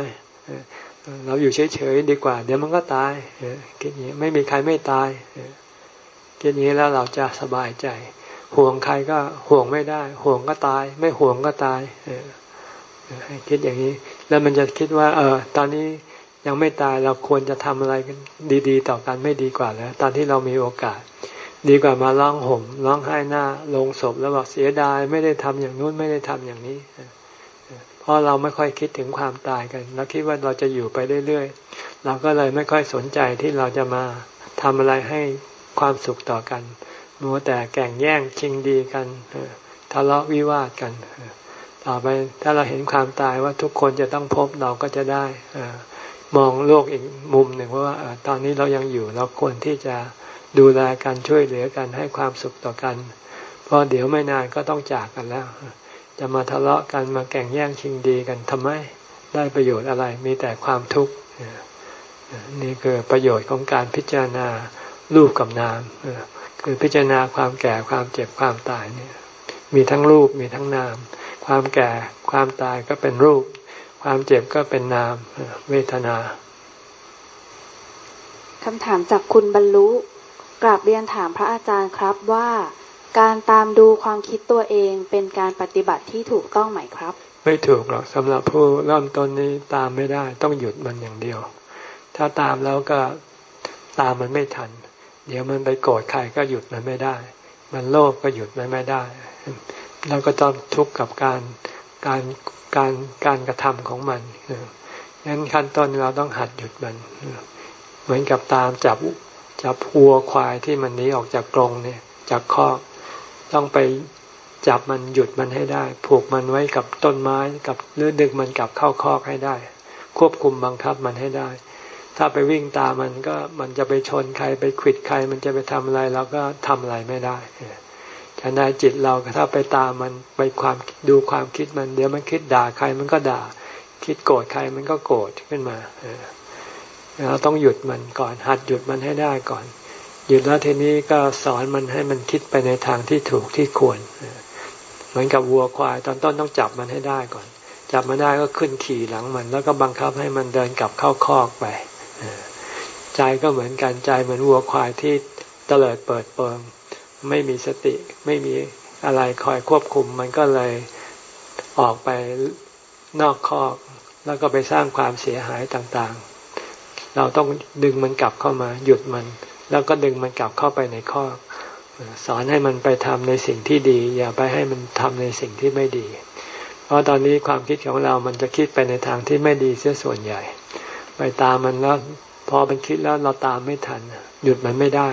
เราอยู่เฉยๆดีกว่า เดี๋ยวมันก็ตายคิดอย่างนี้ไม่มีใครไม่ตายคิดอย่างนี้แล้วเราจะสบายใจ ห่วงใครก็ห่วงไม่ได้ ห่วงก็ตาย ไม่ห่วงก็ตายให้คิดอย่างนี้ แล้วมันจะคิดว่า เออ ตอนนี้ยังไม่ตายเราควรจะทำอะไรกันดี ๆ ต่อกันไม่ดีกว่าแล้วตอนที่เรามีโอกาส ดีกว่ามาร้องห่มร้องไห้หน้าลงศพแล้วบอกเสียดายไม่ได้ทำอย่างนู้นไม่ได้ทำอย่างนี้เพราะเราไม่ค่อยคิดถึงความตายกันเราคิดว่าเราจะอยู่ไปเรื่อยๆเราก็เลยไม่ค่อยสนใจที่เราจะมาทำอะไรให้ความสุขต่อกันมัวแต่แก่งแย่งชิงดีกันทะเลาะวิวาทกันต่อไปถ้าเราเห็นความตายว่าทุกคนจะต้องพบเราก็จะได้มองโลกอีกมุมหนึ่งว่าตอนนี้เรายังอยู่เราควรที่จะ ดูแลกันช่วยเหลือกันให้ความสุขต่อกัน เพราะเดี๋ยวไม่นานก็ต้องจากกันแล้ว จะมาทะเลาะกันมาแข่งแย่งชิงดีกันทำไมได้ประโยชน์อะไรมีแต่ความทุกข์นี่คือประโยชน์ของการพิจารณารูปกับนามคือพิจารณาความแก่ความเจ็บความตายเนี่ย มีทั้งรูปมีทั้งนาม ความแก่ความตายก็เป็นรูป ความเจ็บก็เป็นนามเวทนาคำถามจากคุณบรรลุ กราบเรียนถามพระอาจารย์ครับว่า การตามดูความคิดตัวเองเป็นการปฏิบัติที่ถูกต้องไหมครับ ไม่ถูกหรอกสำหรับผู้เริ่มต้นนี้ตามไม่ได้ต้องหยุดมันอย่างเดียว ถ้าตามแล้วก็ตามมันไม่ทัน เดี๋ยวมันไปโกรธใครก็หยุดมันไม่ได้ มันโลภก็หยุดมันไม่ได้แล้วก็ต้องทุกข์กับการการการการกระทำของมันงั้นขั้นต้นเราต้องหัดหยุดมัน เหมือนกับตามจับ จับวัวควายที่มันหนีออกจากกรงเนี่ยจากคอกต้องไปจับมันหยุดมันให้ได้ ผูกมันไว้กับต้นไม้กับหรือดึงมันกลับเข้าคอกให้ได้ ควบคุมบังคับมันให้ได้ ถ้าไปวิ่งตามมันก็มันจะไปชนใครไปขิดใคร มันจะไปทำอะไรเราก็ทำอะไรไม่ได้ฉะนั้นจิตเราถ้าไปตามมันไปความดูความคิดมัน เดี๋ยวมันคิดด่าใครมันก็ด่า คิดโกรธใครมันก็โกรธขึ้นมาเเราต้องหยุดมันก่อน หัดหยุดมันให้ได้ก่อน หยุดแล้วทีนี้ก็สอนมันให้มันคิดไปในทางที่ถูกที่ควร เหมือนกับวัวควาย ตอนต้นต้องจับมันให้ได้ก่อน จับมันได้ก็ขึ้นขี่หลังมัน แล้วก็บังคับให้มันเดินกลับเข้าคอกไปใจก็เหมือนกันใจเหมือนวัวควายที่เตลิดเปิดเปิง ไม่มีสติไม่มีอะไรคอยควบคุมมันก็เลยออกไปนอกคอก แล้วก็ไปสร้างความเสียหายต่างๆ เราต้องดึงมันกลับเข้ามา หยุดมัน แล้วก็ดึงมันกลับเข้าไปในคอสอนให้มันไปทำในสิ่งที่ดี อย่าไปให้มันทำในสิ่งที่ไม่ดี เพราะตอนนี้ความคิดของเรามันจะคิดไปในทางที่ไม่ดีเสียส่วนใหญ่ ไปตามมันแล้วพอมันคิดแล้วเราตามไม่ทัน หยุดมันไม่ได้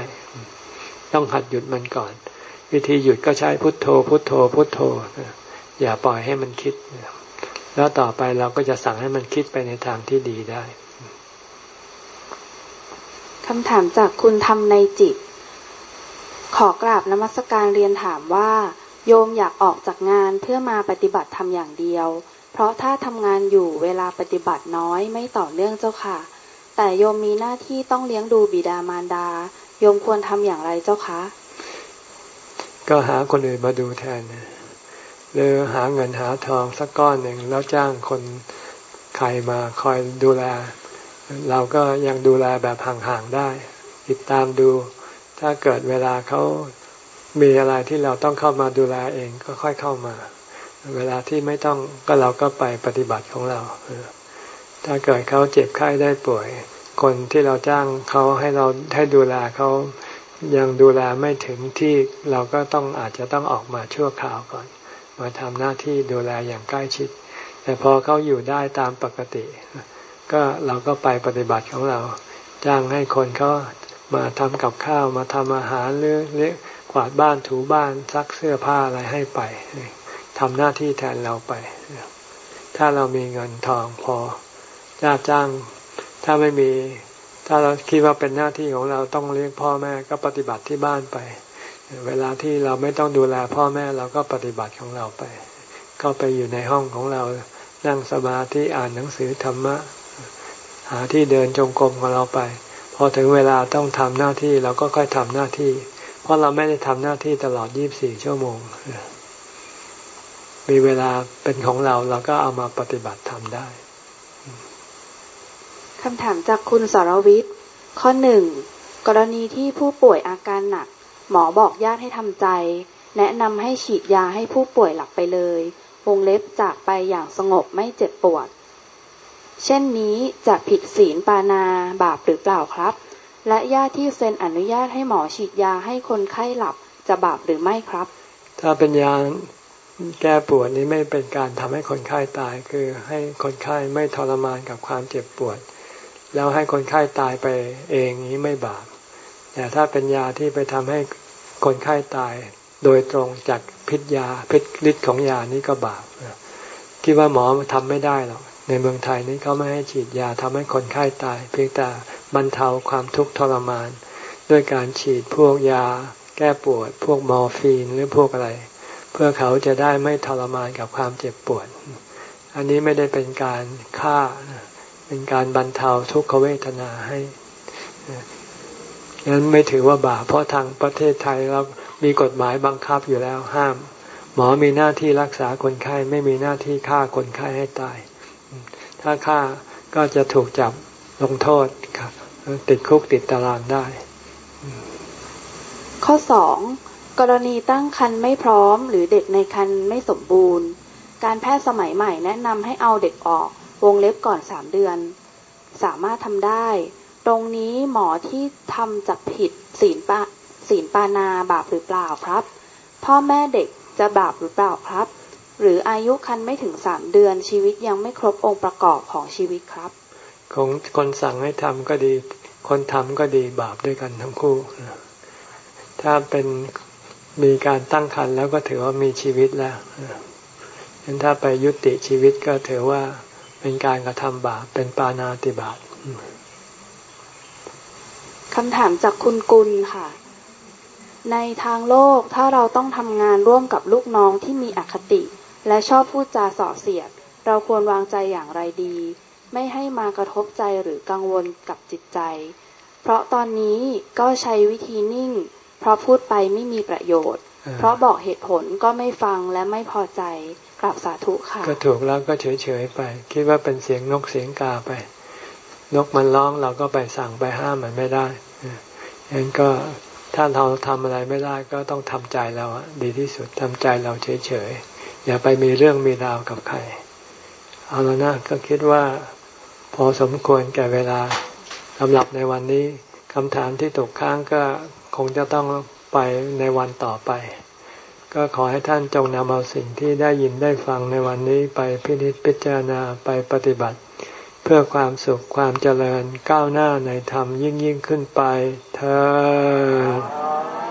ต้องหัดหยุดมันก่อน วิธีหยุดก็ใช้พุทโธ พุทโธ พุทโธ อย่าปล่อยให้มันคิด แล้วต่อไปเราก็จะสั่งให้มันคิดไปในทางที่ดีได้ คำถามจากคุณทำในจิต ขอกราบนมัสการเรียนถามว่า โยมอยากออกจากงานเพื่อมาปฏิบัติทำอย่างเดียว เพราะถ้าทำงานอยู่เวลาปฏิบัติน้อยไม่ต่อเนื่องเจ้าค่ะ แต่โยมมีหน้าที่ต้องเลี้ยงดูบิดามารดา โยมควรทำอย่างไรเจ้าคะ ก็หาคนอื่นมาดูแทน หรือหาเงินหาทองสักก้อนหนึ่งแล้วจ้างคนใครมาคอยดูแล เราก็ยังดูแลแบบห่างๆได้ ติดตามดู ถ้าเกิดเวลาเขามีอะไรที่เราต้องเข้ามาดูแลเองก็ค่อยเข้ามา เวลาที่ไม่ต้องก็เราก็ไปปฏิบัติของเรา ถ้าเกิดเขาเจ็บไข้ได้ป่วย คนที่เราจ้างเขาให้เราให้ดูแลเขายังดูแลไม่ถึงที่เราก็ต้องอาจจะต้องออกมาชั่วคราวก่อน มาทำหน้าที่ดูแลอย่างใกล้ชิด แต่พอเขาอยู่ได้ตามปกติ ก็เราก็ไปปฏิบัติของเรา จ้างให้คนเขามาทำกับข้าวมาทำอาหารหรือเลี้ยกวาดบ้านถูบ้านซักเสื้อผ้าอะไรให้ไปทำหน้าที่แทนเราไป ถ้าเรามีเงินทองพอจ้าจ้าง ถ้าไม่มี ถ้าเราคิดว่าเป็นหน้าที่ของเราต้องเลี้ยงพ่อแม่ก็ปฏิบัติที่บ้านไป เวลาที่เราไม่ต้องดูแลพ่อแม่เราก็ปฏิบัติของเราไป ก็ไปอยู่ในห้องของเรานั่งสมาธิอ่านหนังสือธรรมะ หาที่เดินจงกรมของเราไป พอถึงเวลาต้องทำหน้าที่เราก็ค่อยทำหน้าที่ เพราะเราไม่ได้ทำหน้าที่ตลอด 24 ชั่วโมง มีเวลาเป็นของเราเราก็เอามาปฏิบัติทำได้คำถามจากคุณสรวิทย์ ข้อหนึ่งกรณีที่ผู้ป่วยอาการหนัก หมอบอกญาติให้ทำใจ แนะนำให้ฉีดยาให้ผู้ป่วยหลับไปเลย วงเล็บจากไปอย่างสงบไม่เจ็บปวด เช่นนี้จะผิดศีลปานาบาปหรือเปล่าครับ และญาติที่เซ็นอนุญาตให้หมอฉีดยาให้คนไข้หลับจะบาปหรือไม่ครับ ถ้าเป็นยาแก้ปวดนี้ไม่เป็นการทำให้คนไข้ตาย คือให้คนไข้ไม่ทรมานกับความเจ็บปวด แล้วให้คนไข้าตายไปเองนี้ไม่บาป แต่ถ้าเป็นยาที่ไปทำให้คนไข้าตายโดยตรงจากพิษยาพิษฤทธิ์ของยานี้ก็บาปคิดว่าหมอทำไม่ได้หรอก ในเมืองไทยนี้เขาไม่ให้ฉีดยาทำให้คนไข้าตาย เพียงแต่บรรเทาความทุกข์ทรมาน ด้วยการฉีดพวกยา แก้ปวด พวกมอร์ฟีนหรือพวกอะไร เพื่อเขาจะได้ไม่ทรมานกับความเจ็บปวด อันนี้ไม่ได้เป็นการฆ่า เป็นการบรรเทาทุกขเวทนาให้นั้นไม่ถือว่าบาปเพราะทางประเทศไทยเรามีกฎหมายบังคับอยู่แล้วห้าม หมอมีหน้าที่รักษาคนไข้ไม่มีหน้าที่ฆ่าคนไข้ให้ตาย ถ้าฆ่าก็จะถูกจับลงโทษครับ ติดคุกติดตารางได้ ข้อสองกรณีตั้งครรภ์ไม่พร้อม หรือเด็กในครรภ์ไม่สมบูรณ์ การแพทย์สมัยใหม่แนะนำให้เอาเด็กออกวงเล็บก่อนสามเดือน สามารถทำได้ ตรงนี้หมอที่ทำจากผิดศีลปาศีลปานาบาปหรือเปล่าครับ พ่อแม่เด็กจะบาปหรือเปล่าครับ หรืออายุคันไม่ถึงสามเดือนชีวิตยังไม่ครบองค์ประกอบของชีวิตครับของคนสั่งให้ทำก็ดี คนทำก็ดีบาปด้วยกันทั้งคู่ ถ้าเป็นมีการตั้งครรภ์แล้วก็ถือว่ามีชีวิตแล้วฉะนั้นถ้าไปยุติชีวิตก็ถือว่าเป็นการกระทำบาปเป็นปานาติบาตคำถามจากคุณกุลค่ะ ในทางโลกถ้าเราต้องทำงานร่วมกับลูกน้องที่มีอคติ และชอบพูดจาส่อเสียด เราควรวางใจอย่างไรดี ไม่ให้มากระทบใจหรือกังวลกับจิตใจ เพราะตอนนี้ก็ใช้วิธีนิ่ง เพราะพูดไปไม่มีประโยชน์ เพราะบอกเหตุผลก็ไม่ฟังและไม่พอใจกลับสาธุค่ะ ก็ถูกแล้วก็เฉยๆไป คิดว่าเป็นเสียงนกเสียงกาไป นกมันร้องเราก็ไปสั่งไปห้ามมันไม่ได้งั้นก็ถ้าเราทำอะไรไม่ได้ก็ต้องทำใจเราดีที่สุดทำใจเราเฉยๆ อย่าไปมีเรื่องมีราวกับใคร เอาแล้วนะก็คิดว่าพอสมควรแก่เวลาสำหรับในวันนี้คำถามที่ตกค้างก็คงจะต้องไปในวันต่อไป ก็ขอให้ท่านจงนำเอาสิ่งที่ได้ยินได้ฟังในวันนี้ไปพินิจพิจารณาไปปฏิบัติ เพื่อความสุขความเจริญก้าวหน้าในธรรมยิ่งยิ่งขึ้นไปเธอ